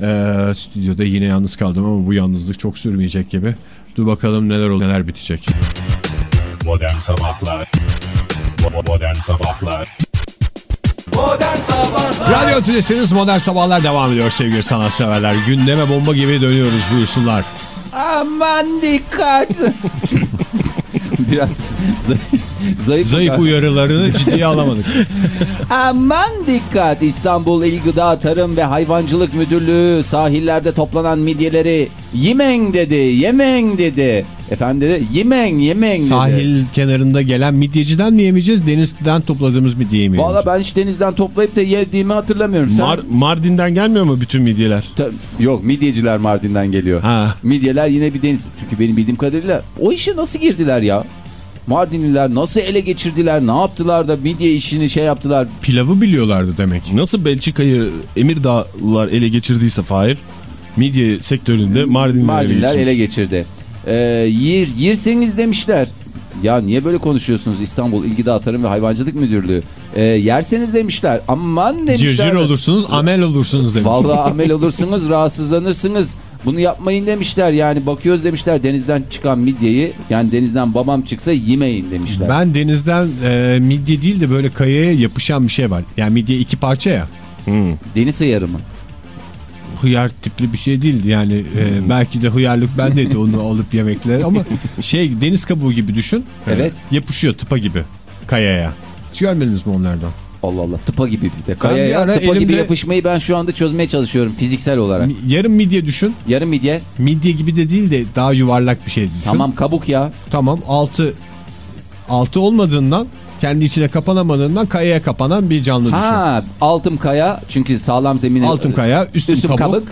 Ee, stüdyoda yine yalnız kaldım ama bu yalnızlık çok sürmeyecek gibi. Dur bakalım neler olur neler bitecek. Modern Sabahlar Modern Sabahlar Modern Sabahlar Radyo Tülesi'niz Modern Sabahlar devam ediyor sevgili sanatseverler. Gündeme bomba gibi dönüyoruz buyursunlar. Aman dikkat. Biraz zayıf, zayıf, Zayıf uyarılarını ciddiye alamadık. Aman dikkat İstanbul İl Gıda Tarım ve Hayvancılık Müdürlüğü sahillerde toplanan midyeleri yemen dedi yemen dedi. Efendim dedi yemen yemen dedi. Sahil kenarında gelen midyeciden mi yemeyeceğiz denizden topladığımız midyeyi mi Valla ben hiç denizden toplayıp da yediğimi hatırlamıyorum. Sen... Mar- Mardin'den gelmiyor mu bütün midyeler? Ta- Yok midyeciler Mardin'den geliyor. Ha. Midyeler yine bir deniz. Çünkü benim bildiğim kadarıyla o işe nasıl girdiler ya? Mardinliler nasıl ele geçirdiler? Ne yaptılar da midye işini şey yaptılar? Pilavı biliyorlardı demek. Nasıl Belçika'yı Emirdağlılar ele geçirdiyse Fahir, midye sektöründe Mardinliler, Mardinliler ele ele geçirdi. Ee, yer, yerseniz demişler. Ya niye böyle konuşuyorsunuz İstanbul İl Gıda Tarım ve Hayvancılık Müdürlüğü? Ee, yerseniz demişler. Aman demişler. Cırcır olursunuz, amel olursunuz demiş. Vallahi amel olursunuz, rahatsızlanırsınız. Bunu yapmayın demişler. Yani bakıyoruz demişler denizden çıkan midyeyi. Yani denizden babam çıksa yemeyin demişler. Ben denizden e, midye değil de böyle kayaya yapışan bir şey var. Yani midye iki parça ya. Hmm. Deniz hıyarı mı? Hıyar tipli bir şey değildi yani. E, belki de hıyarlık bendeydi onu alıp yemekler ama şey deniz kabuğu gibi düşün. Evet. Yapışıyor tıpa gibi kayaya. Hiç görmediniz mi onlardan? Allah Allah tıpa gibi bir de. Kayaya tıpa gibi elimde- yapışmayı ben şu anda çözmeye çalışıyorum fiziksel olarak. Mi- Yarım midye düşün. Yarım midye. Midye gibi de değil de daha yuvarlak bir şey düşün. Tamam kabuk ya. Tamam altı altı olmadığından kendi içine kapanamadığından kayaya kapanan bir canlı düşün. Ha altım kaya çünkü sağlam zemine. Altım kaya, üstüm, Üstüm kabuk. kabuk.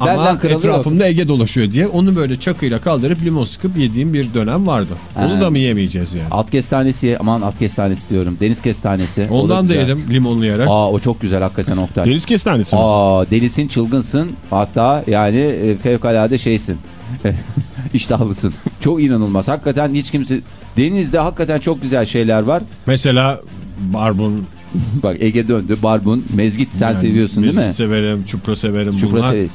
Ama etrafımda Ege dolaşıyor diye onu böyle çakıyla kaldırıp limon sıkıp yediğim bir dönem vardı. Onu Ha. da mı yemeyeceğiz yani? Alt kestanesi aman alt kestanesi diyorum. Deniz kestanesi. Ondan da güzel. yedim limonlayarak. Aa o çok güzel hakikaten Oktay. Deniz kestanesi mi? Aa delisin çılgınsın hatta yani e, fevkalade şeysin. İştahlısın. Çok inanılmaz. Hakikaten hiç kimse denizde hakikaten çok güzel şeyler var. Mesela barbun. Bak Ege döndü. Barbun, mezgit sen yani seviyorsun değil mi? mezgit severim, çupra severim. Çupra Bunlar se-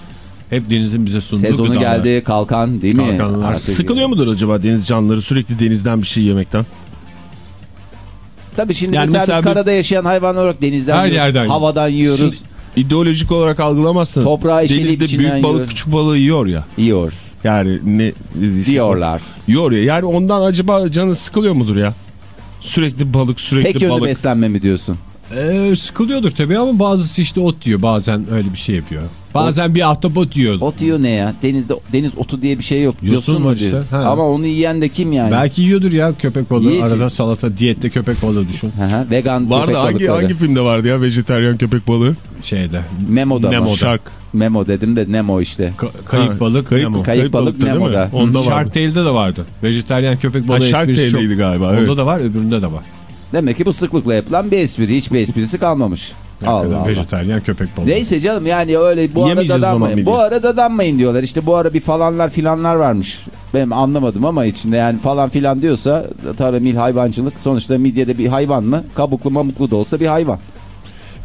hep denizin bize sunduğu Sezonu gıdalar. geldi. Kalkan değil mi? Kalkanlar. Artık- Sıkılıyor mudur acaba deniz canlıları sürekli denizden bir şey yemekten? Tabii şimdi Yani mesela, mesela biz karada yaşayan hayvan olarak denizden Her yiyoruz, yerden havadan yiyoruz. Şimdi ideolojik olarak algılamazsanız Toprağı denizde büyük balık yiyor. küçük balığı yiyor ya. Yiyor Yani ne diyorlar. Yiyor ya. Yani ondan acaba canı sıkılıyor mudur ya? Sürekli balık sürekli Tek balık. beslenme mi diyorsun? Ee, sıkılıyordur tabii ama bazısı işte ot yiyor. Bazen öyle bir şey yapıyor. Bazen bir ahtapot yiyor. Ot yiyor ne ya? Denizde deniz otu diye bir şey yok. Yosun mu diyor? işte, ha. Ama onu yiyen de kim yani? Belki yiyordur ya köpek balığı. Yiyici. Arada salata diyette köpek balığı düşün. Hı hı, Vegan Vardı köpek hangi, balıkları. hangi filmde vardı ya vejeteryan köpek balığı? Şeyde. Memo'da mı? Shark. Memo dedim de Nemo işte. Ka- kayıp Ha, balık. kayıp- Nemo. Kayıp balık balıkta değil mi? Nemo'da. Onda Shark. Tale'de de vardı. Vejeteryan köpek balığı Ha, Shark esprisi çok. Galiba. Onda Evet. da var öbüründe de var. Demek ki bu sıklıkla yapılan bir espri. Hiçbir esprisi kalmamış. Allah Allah. Vejeteryan köpek balığı. Neyse canım yani öyle bu Yemeyeceğiz arada o zaman danmayın. midye. Bu arada danmayın diyorlar. İşte bu ara bir falanlar filanlar varmış. Benim anlamadım ama içinde yani falan filan diyorsa tarım il hayvancılık sonuçta midyede bir hayvan mı? Kabuklu mamuklu da olsa bir hayvan.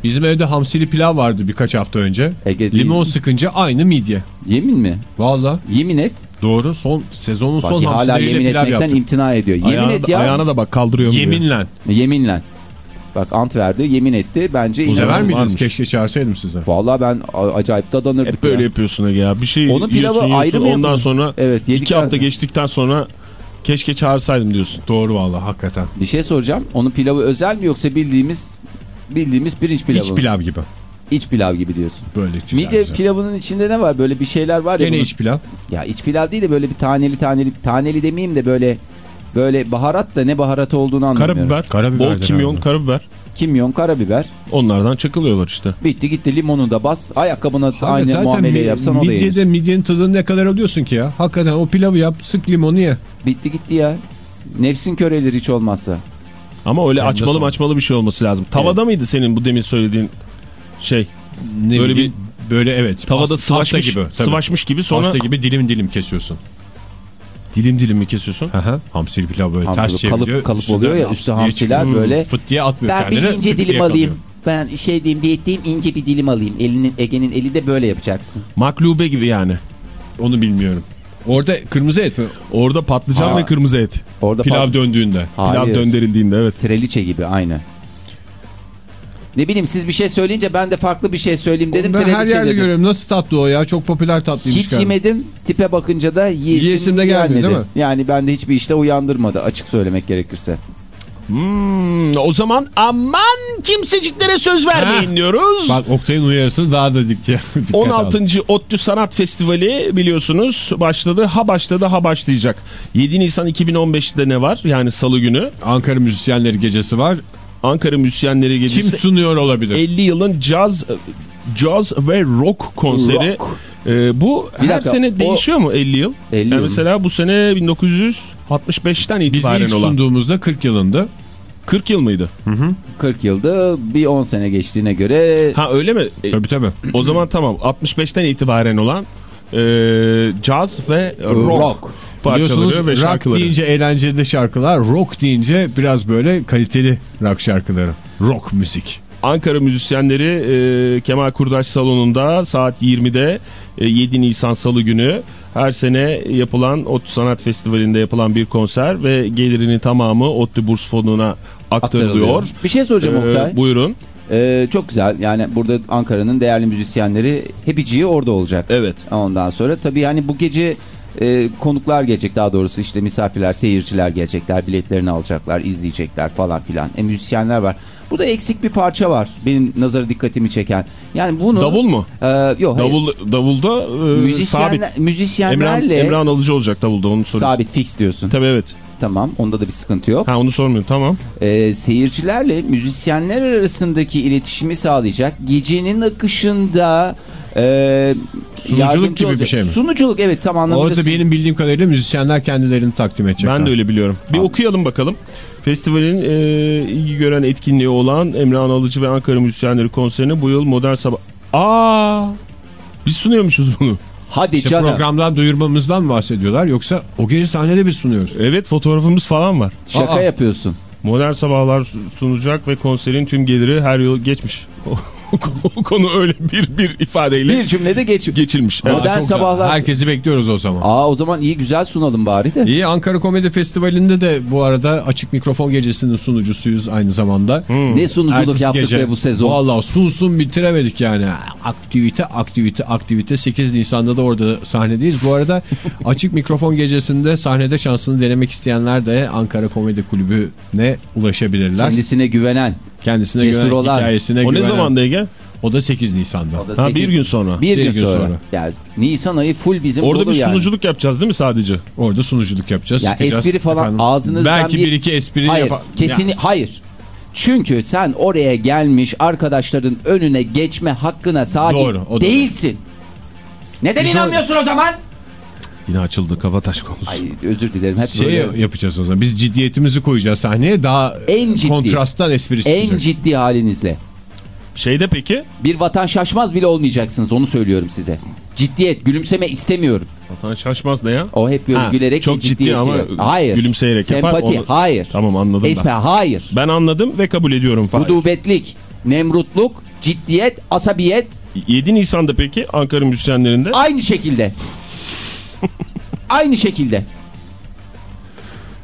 Bizim evde hamsili pilav vardı birkaç hafta önce. Ege Limon sıkınca aynı midye. Yemin mi? Valla Yemin et. doğru. Son sezonun Bak son hala hamsileriyle yemin pilav etmekten yaptık. imtina ediyor. Yemin ayağına, et ya. Ayağına da bak kaldırıyor mu diyor. Yeminle. Yeminle. Bak ant verdi yemin etti. Bence Sever inanılmaz. miydiniz? Keşke çağırsaydım size. Vallahi ben acayip dadanırdık Hep böyle ya. yapıyorsun ya. Bir şey Onun pilavı yiyorsun, yiyorsun, ayrı mı ondan sonra Evet, iki hafta geçtikten sonra keşke çağırsaydım diyorsun. Doğru valla hakikaten. Bir şey soracağım. Onun pilavı özel mi yoksa bildiğimiz bildiğimiz pirinç pilavı. İç pilav gibi. İç pilav gibi diyorsun. Böyle güzel Midye güzel. pilavının içinde ne var? Böyle bir şeyler var ya. Gene bunun. iç pilav. Ya iç pilav değil de böyle bir taneli taneli taneli demeyeyim de böyle böyle baharat da ne baharatı olduğunu anlamıyorum. Karabiber, Karabiber bol kimyon, herhalde. karabiber. Kimyon, karabiber. Onlardan çakılıyorlar işte. Bitti gitti limonu da bas. Ayakkabına Abi aynı muameleyi yapsan o da yenir. midyede midyenin tadını ne kadar alıyorsun ki ya? Hakikaten o pilavı yap sık limonu ye. Bitti gitti ya. Nefsin körelir hiç olmazsa. Ama öyle de açmalı açmalı bir şey olması lazım. Tavada mıydı senin bu demin söylediğin şey? Ne Böyle bileyim, böyle evet. Tavada pasta- sıvaşmış pasta gibi. tabii. sıvaşmış gibi sonra Pasta gibi dilim dilim kesiyorsun. dilim dilim mi kesiyorsun? Hı hı. Hamsili pilav böyle Hamsili ters kalıp- çeviriyor. kalıp oluyor ya, üstü hamsiler çıkıyor. böyle. Fıt diye atmıyor Ben bir kendini. ince tık diye dilim alayım. kalıyor. Ben şey diyeyim diyetteyim ince bir dilim alayım. Elinin Ege'nin eli de böyle yapacaksın. Maklube gibi yani. Onu bilmiyorum. Orada kırmızı et mi? Orada patlıcan Aa. ve kırmızı et. Orada Pilav pat- döndüğünde. Hayır. Pilav döndürüldüğünde evet. Treliçe gibi aynı. Ne bileyim siz bir şey söyleyince ben de farklı bir şey söyleyeyim dedim. ben her yerde dedim. görüyorum. Nasıl tatlı o ya? Çok popüler tatlıymış. Hiç galiba. yemedim. Tipe bakınca da yiyesim, Yiyesim de gelmiyor, gelmedi. değil mi? Yani bende hiçbir işte uyandırmadı açık söylemek gerekirse. Hmm, o zaman aman kimseciklere söz vermeyin Ha. diyoruz. Bak Oktay'ın uyarısını daha da dik dikkat 16. al. ODTÜ Sanat Festivali biliyorsunuz başladı. Ha başladı ha başlayacak. 7 Nisan 2015'te ne var? Yani salı günü. Ankara Müzisyenleri Gecesi var. Ankara Müzisyenleri Kim Gecesi. sunuyor olabilir? 50 yılın caz caz ve rock konseri. Rock. Ee, bu Bir her dakika, sene o- değişiyor mu 50 yıl? 50 yani yıl. mesela bu sene 1965'ten Biz itibaren ilk olan. sunduğumuzda 40 yılında. 40 yıl mıydı? 40 yılda bir 10 sene geçtiğine göre Ha öyle mi? E, Tabii tabii. o zaman tamam 65'ten itibaren olan e, caz ve rock, rock. parçaları Biliyorsunuz ve rock deyince eğlenceli şarkılar, rock deyince biraz böyle kaliteli rock şarkıları. Rock müzik. Ankara müzisyenleri e, Kemal Kurdaş Salonu'nda saat 20'de e, 7 Nisan Salı günü her sene yapılan ODTÜ Sanat Festivali'nde yapılan bir konser ve gelirinin tamamı ODTÜ Burs Fonu'na aktarılıyor. Bir şey soracağım Ee, Oktay. buyurun. Ee, çok güzel. Yani burada Ankara'nın değerli müzisyenleri hepiciği orada olacak. Evet. Ondan sonra tabii yani bu gece e, konuklar gelecek daha doğrusu işte misafirler, seyirciler gelecekler, biletlerini alacaklar, izleyecekler falan filan. E müzisyenler var. Burada eksik bir parça var benim nazarı dikkatimi çeken. Yani bunu... Davul mu? Ee, yok hayır. Davul davulda e, Müzisyenler, sabit. müzisyenlerle Emrah Alıcı olacak davulda onu soruyorsun. sabit fix diyorsun. Tabii evet. Tamam onda da bir sıkıntı yok. Ha onu sormuyorum tamam. Ee, seyircilerle müzisyenler arasındaki iletişimi sağlayacak. Gecenin akışında e, Sunuculuk gibi bir olacak. şey mi? Sunuculuk evet tam anlamıyla. Orada benim bildiğim kadarıyla müzisyenler kendilerini takdim edecekler. Ben de öyle biliyorum. Bir Abi. okuyalım bakalım. Festivalin e, ilgi gören etkinliği olan Emrah Alıcı ve Ankara Müzisyenleri konserine bu yıl Modern Sabah... Aa, biz sunuyormuşuz bunu. Hadi İşte canım. programdan duyurmamızdan mı bahsediyorlar yoksa o gece sahnede biz sunuyoruz. Evet fotoğrafımız falan var. Şaka Aa. yapıyorsun. Modern Sabahlar sunacak ve konserin tüm geliri her yıl geçmiş. O konu öyle bir bir ifadeyle Bir cümlede geç. geçilmiş. Evet. Modern sabahlar- Herkesi bekliyoruz o zaman. Aa o zaman iyi güzel sunalım bari de. İyi Ankara Komedi Festivali'nde de bu arada Açık Mikrofon Gecesi'nin sunucusuyuz aynı zamanda. Ne sunuculuk Ertesi yaptık gece. be bu sezon. Vallahi sunsun bitiremedik yani. Aktivite, aktivite, aktivite. 8 Nisan'da da orada sahnedeyiz. Bu arada Açık Mikrofon Gecesi'nde sahnede şansını denemek isteyenler de Ankara Komedi Kulübü'ne ulaşabilirler. Kendisine güvenen. Kendisine Cesur güvenen, olan. hikayesine O ne güvenen. zamanda Ege? O da 8 Nisan'da. O da Ha, sekiz- bir gün sonra. Bir, Bir gün, gün sonra. sonra. Yani Nisan ayı full bizim Orada bir yani. sunuculuk yapacağız değil mi sadece? Orada sunuculuk yapacağız. Ya çıkacağız. espri falan Efendim, ağzınızdan Belki bir- bir, iki espri Hayır yapar. kesin Ya, hayır. Çünkü sen oraya gelmiş arkadaşların önüne geçme hakkına sahip Doğru, değilsin. Neden Biz inanmıyorsun o zaman? Yine açıldı Kafataş konusu. Ay özür dilerim hep şey böyle yapacağız o zaman. Biz ciddiyetimizi koyacağız sahneye. Daha En ciddi. kontrasttan espri çıkacak. en ciddi halinizle. Şeyde peki Bir vatan şaşmaz bile olmayacaksınız onu söylüyorum size. Ciddiyet, gülümseme istemiyorum. Vatan şaşmaz ne ya? O hep böyle Ha, gülerek çok ciddi ama hayır. gülümseyerek yapar, Sempati, onu- hayır. Tamam anladım Esme, ben. hayır. Ben anladım ve kabul ediyorum. Fahir. Gudubetlik, nemrutluk, ciddiyet, asabiyet 7 Nisan'da peki Ankara müzisyenlerinde aynı şekilde. Aynı şekilde.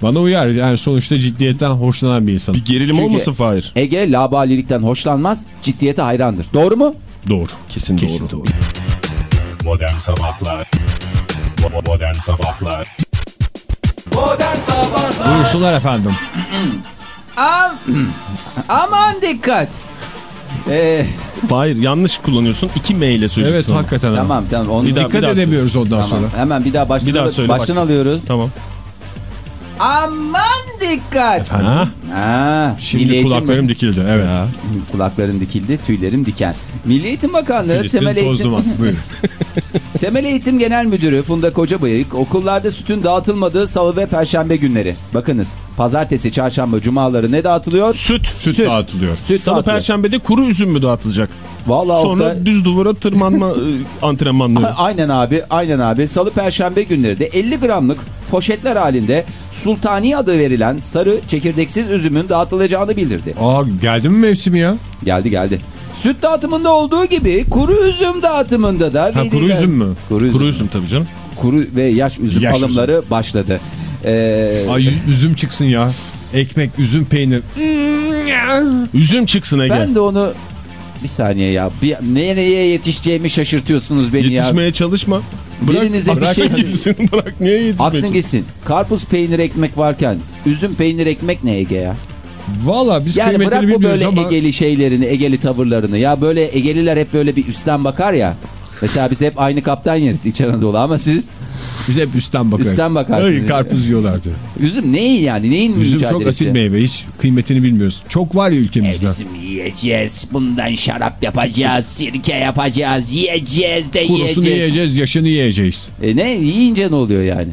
Bana uyar. Yani sonuçta ciddiyetten hoşlanan bir insan. bir gerilim Çünkü- olmasın Fahir? Ege labalilikten hoşlanmaz, ciddiyete hayrandır. Doğru mu? Doğru. Kesin, Kesin doğru. doğru. Modern Sabahlar Modern Sabahlar Modern Sabahlar Buyursunlar efendim. Am aman dikkat. Ee, Hayır yanlış kullanıyorsun. 2 M ile söyleyeceksin. Evet onu. hakikaten ama. tamam tamam. Onu Bir daha- Dikkat bir daha edemiyoruz ondan Tamam, sonra. Hemen bir daha baştan, Bir daha söyle, baştan alıyoruz. Tamam. Aman dikkat. Ha? Ha, Şimdi Milli kulaklarım dikildi. Evet. Ya. Kulakların dikildi, tüylerim diken. Milli Eğitim Bakanlığı Filistin Temel Eğitim. Buyurun. Temel Eğitim Genel Müdürü Funda Kocabayık okullarda sütün dağıtılmadığı salı ve perşembe günleri. Bakınız pazartesi, çarşamba, cumaları ne dağıtılıyor? Süt. Süt, Süt. dağıtılıyor. Süt Salı dağıtılıyor. perşembede kuru üzüm mü dağıtılacak? Vallahi Sonra Oktay- düz duvara tırmanma e, antrenmanları. Aynen abi, aynen abi. Salı perşembe günleri de 50 gramlık poşetler halinde Sultani adı verilen sarı çekirdeksiz üzümün dağıtılacağını bildirdi. Aa geldi mi mevsimi ya? Geldi geldi. Süt dağıtımında olduğu gibi kuru üzüm dağıtımında da... Ha, kuru üzüm mü? Kuru üzüm. Kuru üzüm tabii canım. Kuru ve yaş üzüm Yaş alımları başladı. Ee, Ay üzüm çıksın ya. Ekmek, üzüm, peynir. Üzüm çıksın Ege. ben de onu... Bir saniye ya. Bir, nereye yetişeceğimi şaşırtıyorsunuz beni ya. Yetişmeye çalışma. Bırak, Birinize bir bırak şey- gitsin. Bırak niye yetişmeye Aksın gitsin. Karpuz peynir ekmek varken üzüm peynir ekmek ne Ege ya? Valla biz Yani bırak kıymetini bu bilmiyoruz böyle ama egeli şeylerini, egeli tavırlarını. Ya böyle egeliler hep böyle bir üstten bakar ya. Mesela biz hep aynı kaptan yeriz İç Anadolu ama siz biz hep üstten bakarız. Üstten bakarsınız. Ay, karpuz yiyorlardı. üzüm neyi yani? Neyin Üzüm çok asil meyve. Hiç kıymetini bilmiyoruz. Çok var ya ülkemizde. Üzüm yiyeceğiz. Bundan şarap yapacağız. Sirke yapacağız. Yiyeceğiz de Kurusunu yiyeceğiz. yiyeceğiz, yaşını yiyeceğiz. E ne yiyince ne oluyor yani?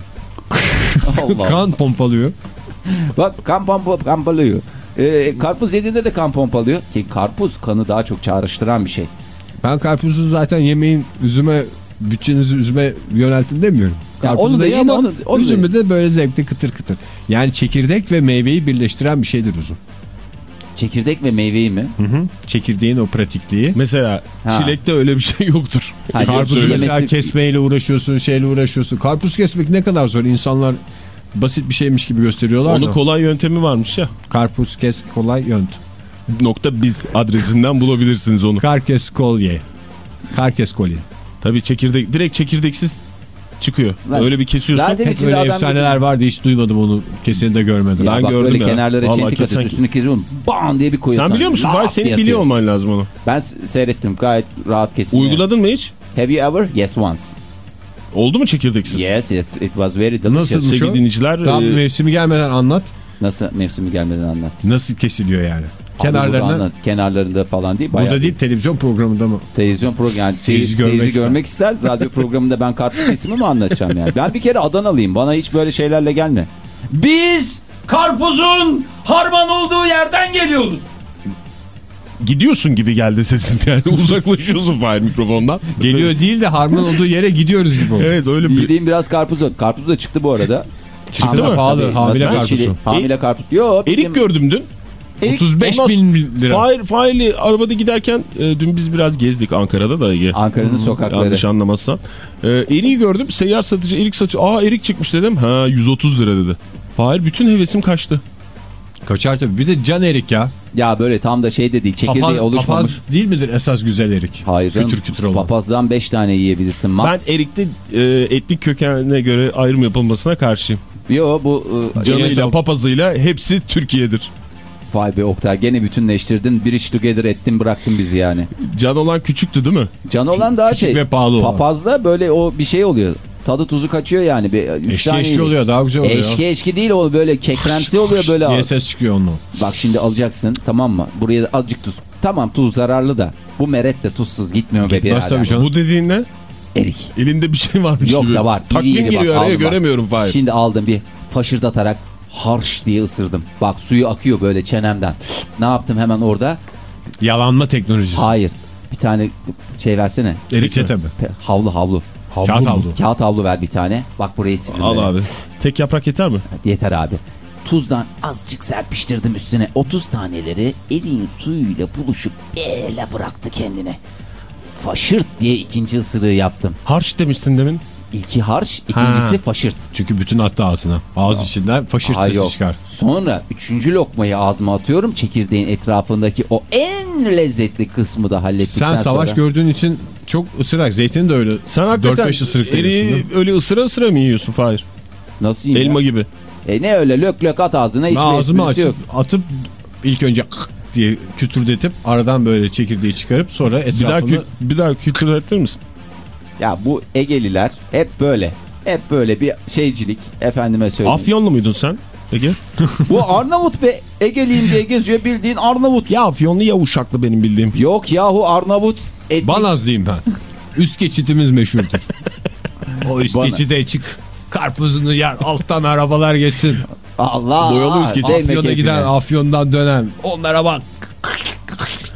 Allah. Kan pompalıyor. Bak kan pompa, pompalıyor. E, karpuz yediğinde de kan pompalıyor. Ki karpuz kanı daha çok çağrıştıran bir şey. Ben karpuzu zaten yemeğin üzüme bütçenizi üzüme yöneltin demiyorum. Karpuzu onu da da yiyin, ama onu- onu üzümü de böyle zevkli kıtır kıtır. Yani çekirdek ve meyveyi birleştiren bir şeydir üzüm. Çekirdek ve meyveyi mi? Çekirdeğin o pratikliği. Mesela Ha. çilekte öyle bir şey yoktur. Hayır, Karpuzu yemesi- mesela kesmeyle uğraşıyorsun, şeyle uğraşıyorsun. Karpuz kesmek ne kadar zor. İnsanlar basit bir şeymiş gibi gösteriyorlar Onu da. kolay yöntemi varmış ya. Karpuz kes kolay yöntem. Nokta biz adresinden bulabilirsiniz onu. Kar kes kolye. Kar kes kolye. Tabii çekirdek direkt çekirdeksiz çıkıyor. Lan, Öyle bir kesiyorsun. zaten- Hep böyle efsaneler vardı hiç duymadım onu. Keseni de görmedim. Ya Ben bak gördüm böyle ya. kenarlara Vallahi çentik atıyorsun üstüne kesiyorsun. Bam diye bir koyuyorsun. Sen biliyor musun? Fahir senin atıyor. biliyor olman lazım onu. Ben seyrettim gayet rahat kesin. Uyguladın mı hiç? Have you ever? Yes once. Oldu mu çekirdeksiz? Yes it, it was very delicious. Nasılmış Sevgili o? dinleyiciler. Tam e, mevsimi gelmeden anlat. Nasıl mevsimi gelmeden anlat. Nasıl kesiliyor yani? Kenarlarına. anlat. Kenarlarında falan değil. Bayağı Burada değil televizyon programında mı? Televizyon programı yani Seyirci seyirci, görmek seyirci ister. görmek ister. Radyo programında ben karpuz kesimi mi anlatacağım yani? Ben bir kere Adanalıyım. Bana hiç böyle şeylerle gelme. Biz karpuzun harman olduğu yerden geliyoruz. Gidiyorsun gibi geldi sesin yani uzaklaşıyorsun Fahir mikrofondan. Geliyor değil de harman olduğu yere gidiyoruz gibi oldu. Evet öyle bir Bildiğim biraz karpuz. Karpuz da çıktı bu arada. Çıktı Ama mı? Pahalı, tabii, hamile nasıl? karpuzu. Şili- Hamile karpuz. Yok. Erik gördüm dün. 35 Ondan bin lira. Fahir, Fahir'li arabada giderken e, dün biz biraz gezdik Ankara'da da Ege. Ankara'nın sokakları. Yanlış anlamazsan. E, eriği gördüm. Seyyar satıcı erik satıyor. Aa erik çıkmış dedim. Ha 130 lira dedi. Fahir bütün hevesim kaçtı. Kaçar tabii. Bir de can erik ya. Ya böyle tam da şey de değil. Çekirdeği Papaz, oluşmamış. papaz değil midir esas güzel erik? Hayır canım. Kütür kütür olan. Papazdan 5 tane yiyebilirsin. Max. Ben erikte e, etnik kökenine göre ayrım yapılmasına karşıyım. Yo bu e, Canıyla papazıyla hepsi Türkiye'dir. Vay be Oktay gene bütünleştirdin. Bridge together ettin bıraktın bizi yani. Can olan küçüktü değil mi? Can olan daha Küçük şey. ve pahalı olan. Papazda böyle o bir şey oluyor. Tadı tuzu kaçıyor yani. Bir, üç Eşki tane eşki oluyor daha güzel oluyor. Eşki eşki değil o böyle kekremsi oluyor böyle. diye ses çıkıyor onunla. Bak şimdi alacaksın tamam mı? Buraya da azıcık tuz. Tamam tuz zararlı da. Bu meret de tuzsuz gitmiyor be Gitmez tabii birader. canım. Bu dediğin ne? Erik. Elinde bir şey varmış Yok gibi. da var. Takvim iri bak, giriyor araya bak. göremiyorum Fahir. Şimdi aldım bir faşırdatarak harş diye ısırdım. Bak suyu akıyor böyle çenemden. Ne yaptım hemen orada? Yalanma teknolojisi. Hayır. Bir tane şey versene. Erik Reçete mi? Pe- Havlu havlu. Kağıt mu? havlu. Kağıt havlu ver bir tane. Bak burayı sildim. Al abi. Tek yaprak yeter mi? Yeter abi. Tuzdan azıcık serpiştirdim üstüne. 30 taneleri eriğin suyuyla buluşup böyle bıraktı kendine. Faşırt diye ikinci ısırığı yaptım. Harç demiştin demin. İlki harç, ikincisi Ha. faşırt. Çünkü bütün attı ağzına. Ağız içinden faşır Ay sesi yok. çıkar. Sonra üçüncü lokmayı ağzıma atıyorum. Çekirdeğin etrafındaki o en lezzetli kısmı da hallettikten Sen savaş sonra. gördüğün için çok ısırak. Zeytin de öyle. Sen hakikaten 4-5 ısırık eriği öyle ısıra ısıra mı yiyorsun Fahir? Nasıl yiyeyim Elma ya? gibi. E ne öyle lök lök at ağzına Ben hiçbir ağzımı açıp yok. atıp ilk önce diye kütürdetip aradan böyle çekirdeği çıkarıp sonra Bir daha, etrafını kü- bir daha kültür ettir misin? Ya bu Egeliler hep böyle. Hep böyle bir şeycilik efendime söyleyeyim. Afyonlu muydun sen? Ege? Bu Arnavut be Egeliyim diye geziyor bildiğin Arnavut. Ya Afyonlu ya Uşaklı benim bildiğim. Yok yahu Arnavut. Etnik. Banazlıyım ben. Üst geçitimiz meşhurdur. o üst Bana- geçide çık. Karpuzunu yer alttan arabalar geçsin. Allah. Boyalı üst geçit. Afyon'a giden Afyon'dan dönen onlara bak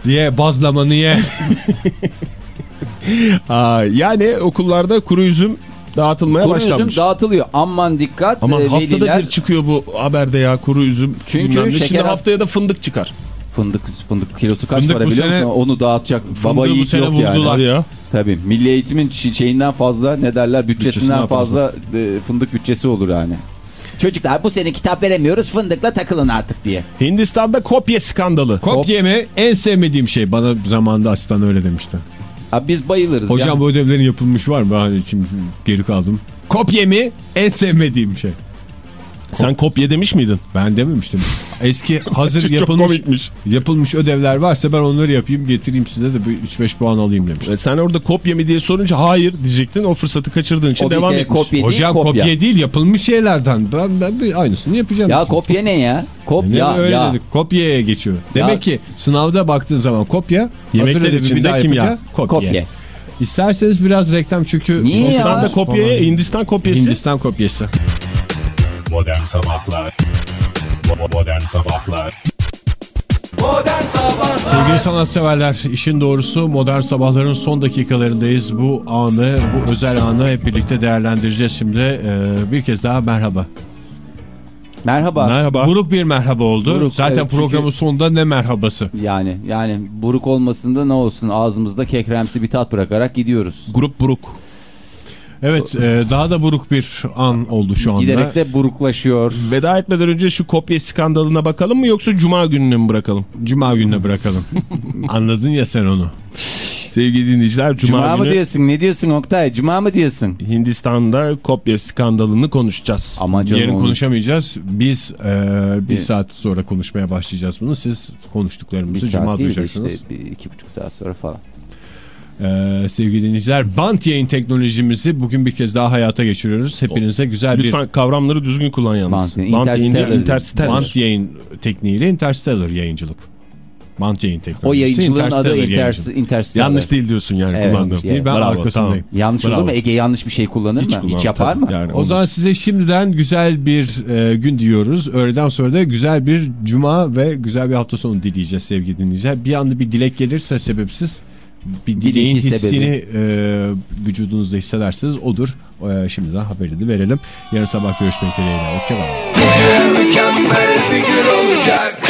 diye bazlamanı ye. Aa, yani okullarda kuru üzüm dağıtılmaya Kuru üzüm başlanmış. dağıtılıyor. Aman dikkat. Ama e, haftada veliler- bir çıkıyor bu haberde ya kuru üzüm. Çünkü. Şimdi şeker has- haftaya da fındık çıkar. Fındık, fındık kilosu kaç Fındık para bu biliyor sene- musun? Onu dağıtacak baba yiğit sene yok yani. ya. Tabii milli eğitimin şeyinden fazla ne derler bütçesinden, fazla, e, fındık bütçesi olur yani. Çocuklar bu sene kitap veremiyoruz fındıkla takılın artık diye. Hindistan'da kopya skandalı. Kop yeme en sevmediğim şey. Bana zamanında asistan öyle demişti. Abi biz bayılırız Hocam ya. bu ödevlerin yapılmış var mı? Hani şimdi geri kaldım. Kopya mi en sevmediğim şey. Sen kopya demiş miydin? Ben dememiştim. Eski hazır Çok yapılmış komikmiş. yapılmış ödevler varsa ben onları yapayım getireyim size de bir 3-5 puan alayım demiştim. E sen orada kopya mı diye sorunca hayır diyecektin. O fırsatı kaçırdığın için O bir devam kere etmiş. kopya değil, Hocam kopya. kopya. değil yapılmış şeylerden. Ben, ben bir aynısını yapacağım. Ya kopya ne ya? Ne Kopya öyle ya. dedik. Kopyaya geçiyor. Ya. Demek ki sınavda baktığın zaman kopya, Yemekler içinde kimya. yapınca kopya. Kopya. İsterseniz biraz reklam çünkü Niye ya? Hindistan'da kopya, Hindistan kopyası. Hindistan kopyası. Modern Sabahlar Bo- Modern Sabahlar Sevgili sanatseverler işin doğrusu modern sabahların son dakikalarındayız. Bu anı, bu özel anı hep birlikte değerlendireceğiz şimdi. Ee, bir kez daha merhaba. Merhaba. Merhaba. Buruk bir merhaba oldu. Buruk, Zaten evet, çünkü- programın sonunda ne merhabası. Yani yani buruk olmasında ne olsun ağzımızda kekremsi bir tat bırakarak gidiyoruz. Grup buruk. Evet e, daha da buruk bir an oldu şu anda. Giderek de buruklaşıyor. Veda etmeden önce şu kopya skandalına bakalım mı yoksa cuma gününe mi bırakalım? Cuma gününe bırakalım. Anladın ya sen onu. Sevgili dinleyiciler cuma, Cuma mı günü diyorsun? Ne diyorsun Oktay? Cuma mı diyorsun? Hindistan'da kopya skandalını konuşacağız. Ama canım Yarın onu- konuşamayacağız. Biz e, bir Bir- saat sonra konuşmaya başlayacağız bunu. Siz bir konuştuklarımızı saat Cuma değil de duyacaksınız. işte bir iki buçuk saat sonra falan. Ee, sevgili dinleyiciler bant yayın teknolojimizi bugün bir kez daha hayata geçiriyoruz. Hepinize güzel Lütfen kavramları düzgün kullan yalnız. Bant yayın, Bant yayın değil, Interstellar. bir Interstellar. bant yayın tekniğiyle Interstellar yayıncılık. Bant yayın O teknolojisi. yayıncılığın adı Interstellar Inter yayıncılık. Interstellar. Yanlış değil diyorsun yani Evet, kullandığım. Değil, ben Bravo, arkasındayım. Yanlış Bravo. olur mu? Ege yanlış bir şey kullanır Hiç mı? kullanmam Hiç yapar tabii. mı? Yani O zaman size şimdiden güzel bir e, gün diyoruz. Öğleden sonra da güzel bir cuma ve güzel bir hafta sonu dileyeceğiz sevgili dinleyiciler. Bir anda bir dilek gelirse sebepsiz bir dileğin hissini e, vücudunuzda hissedersiniz odur. E, şimdiden haberi de verelim. Yarın sabah görüşmek dileğiyle. Hoşçakalın. Mükemmel bir gün olacak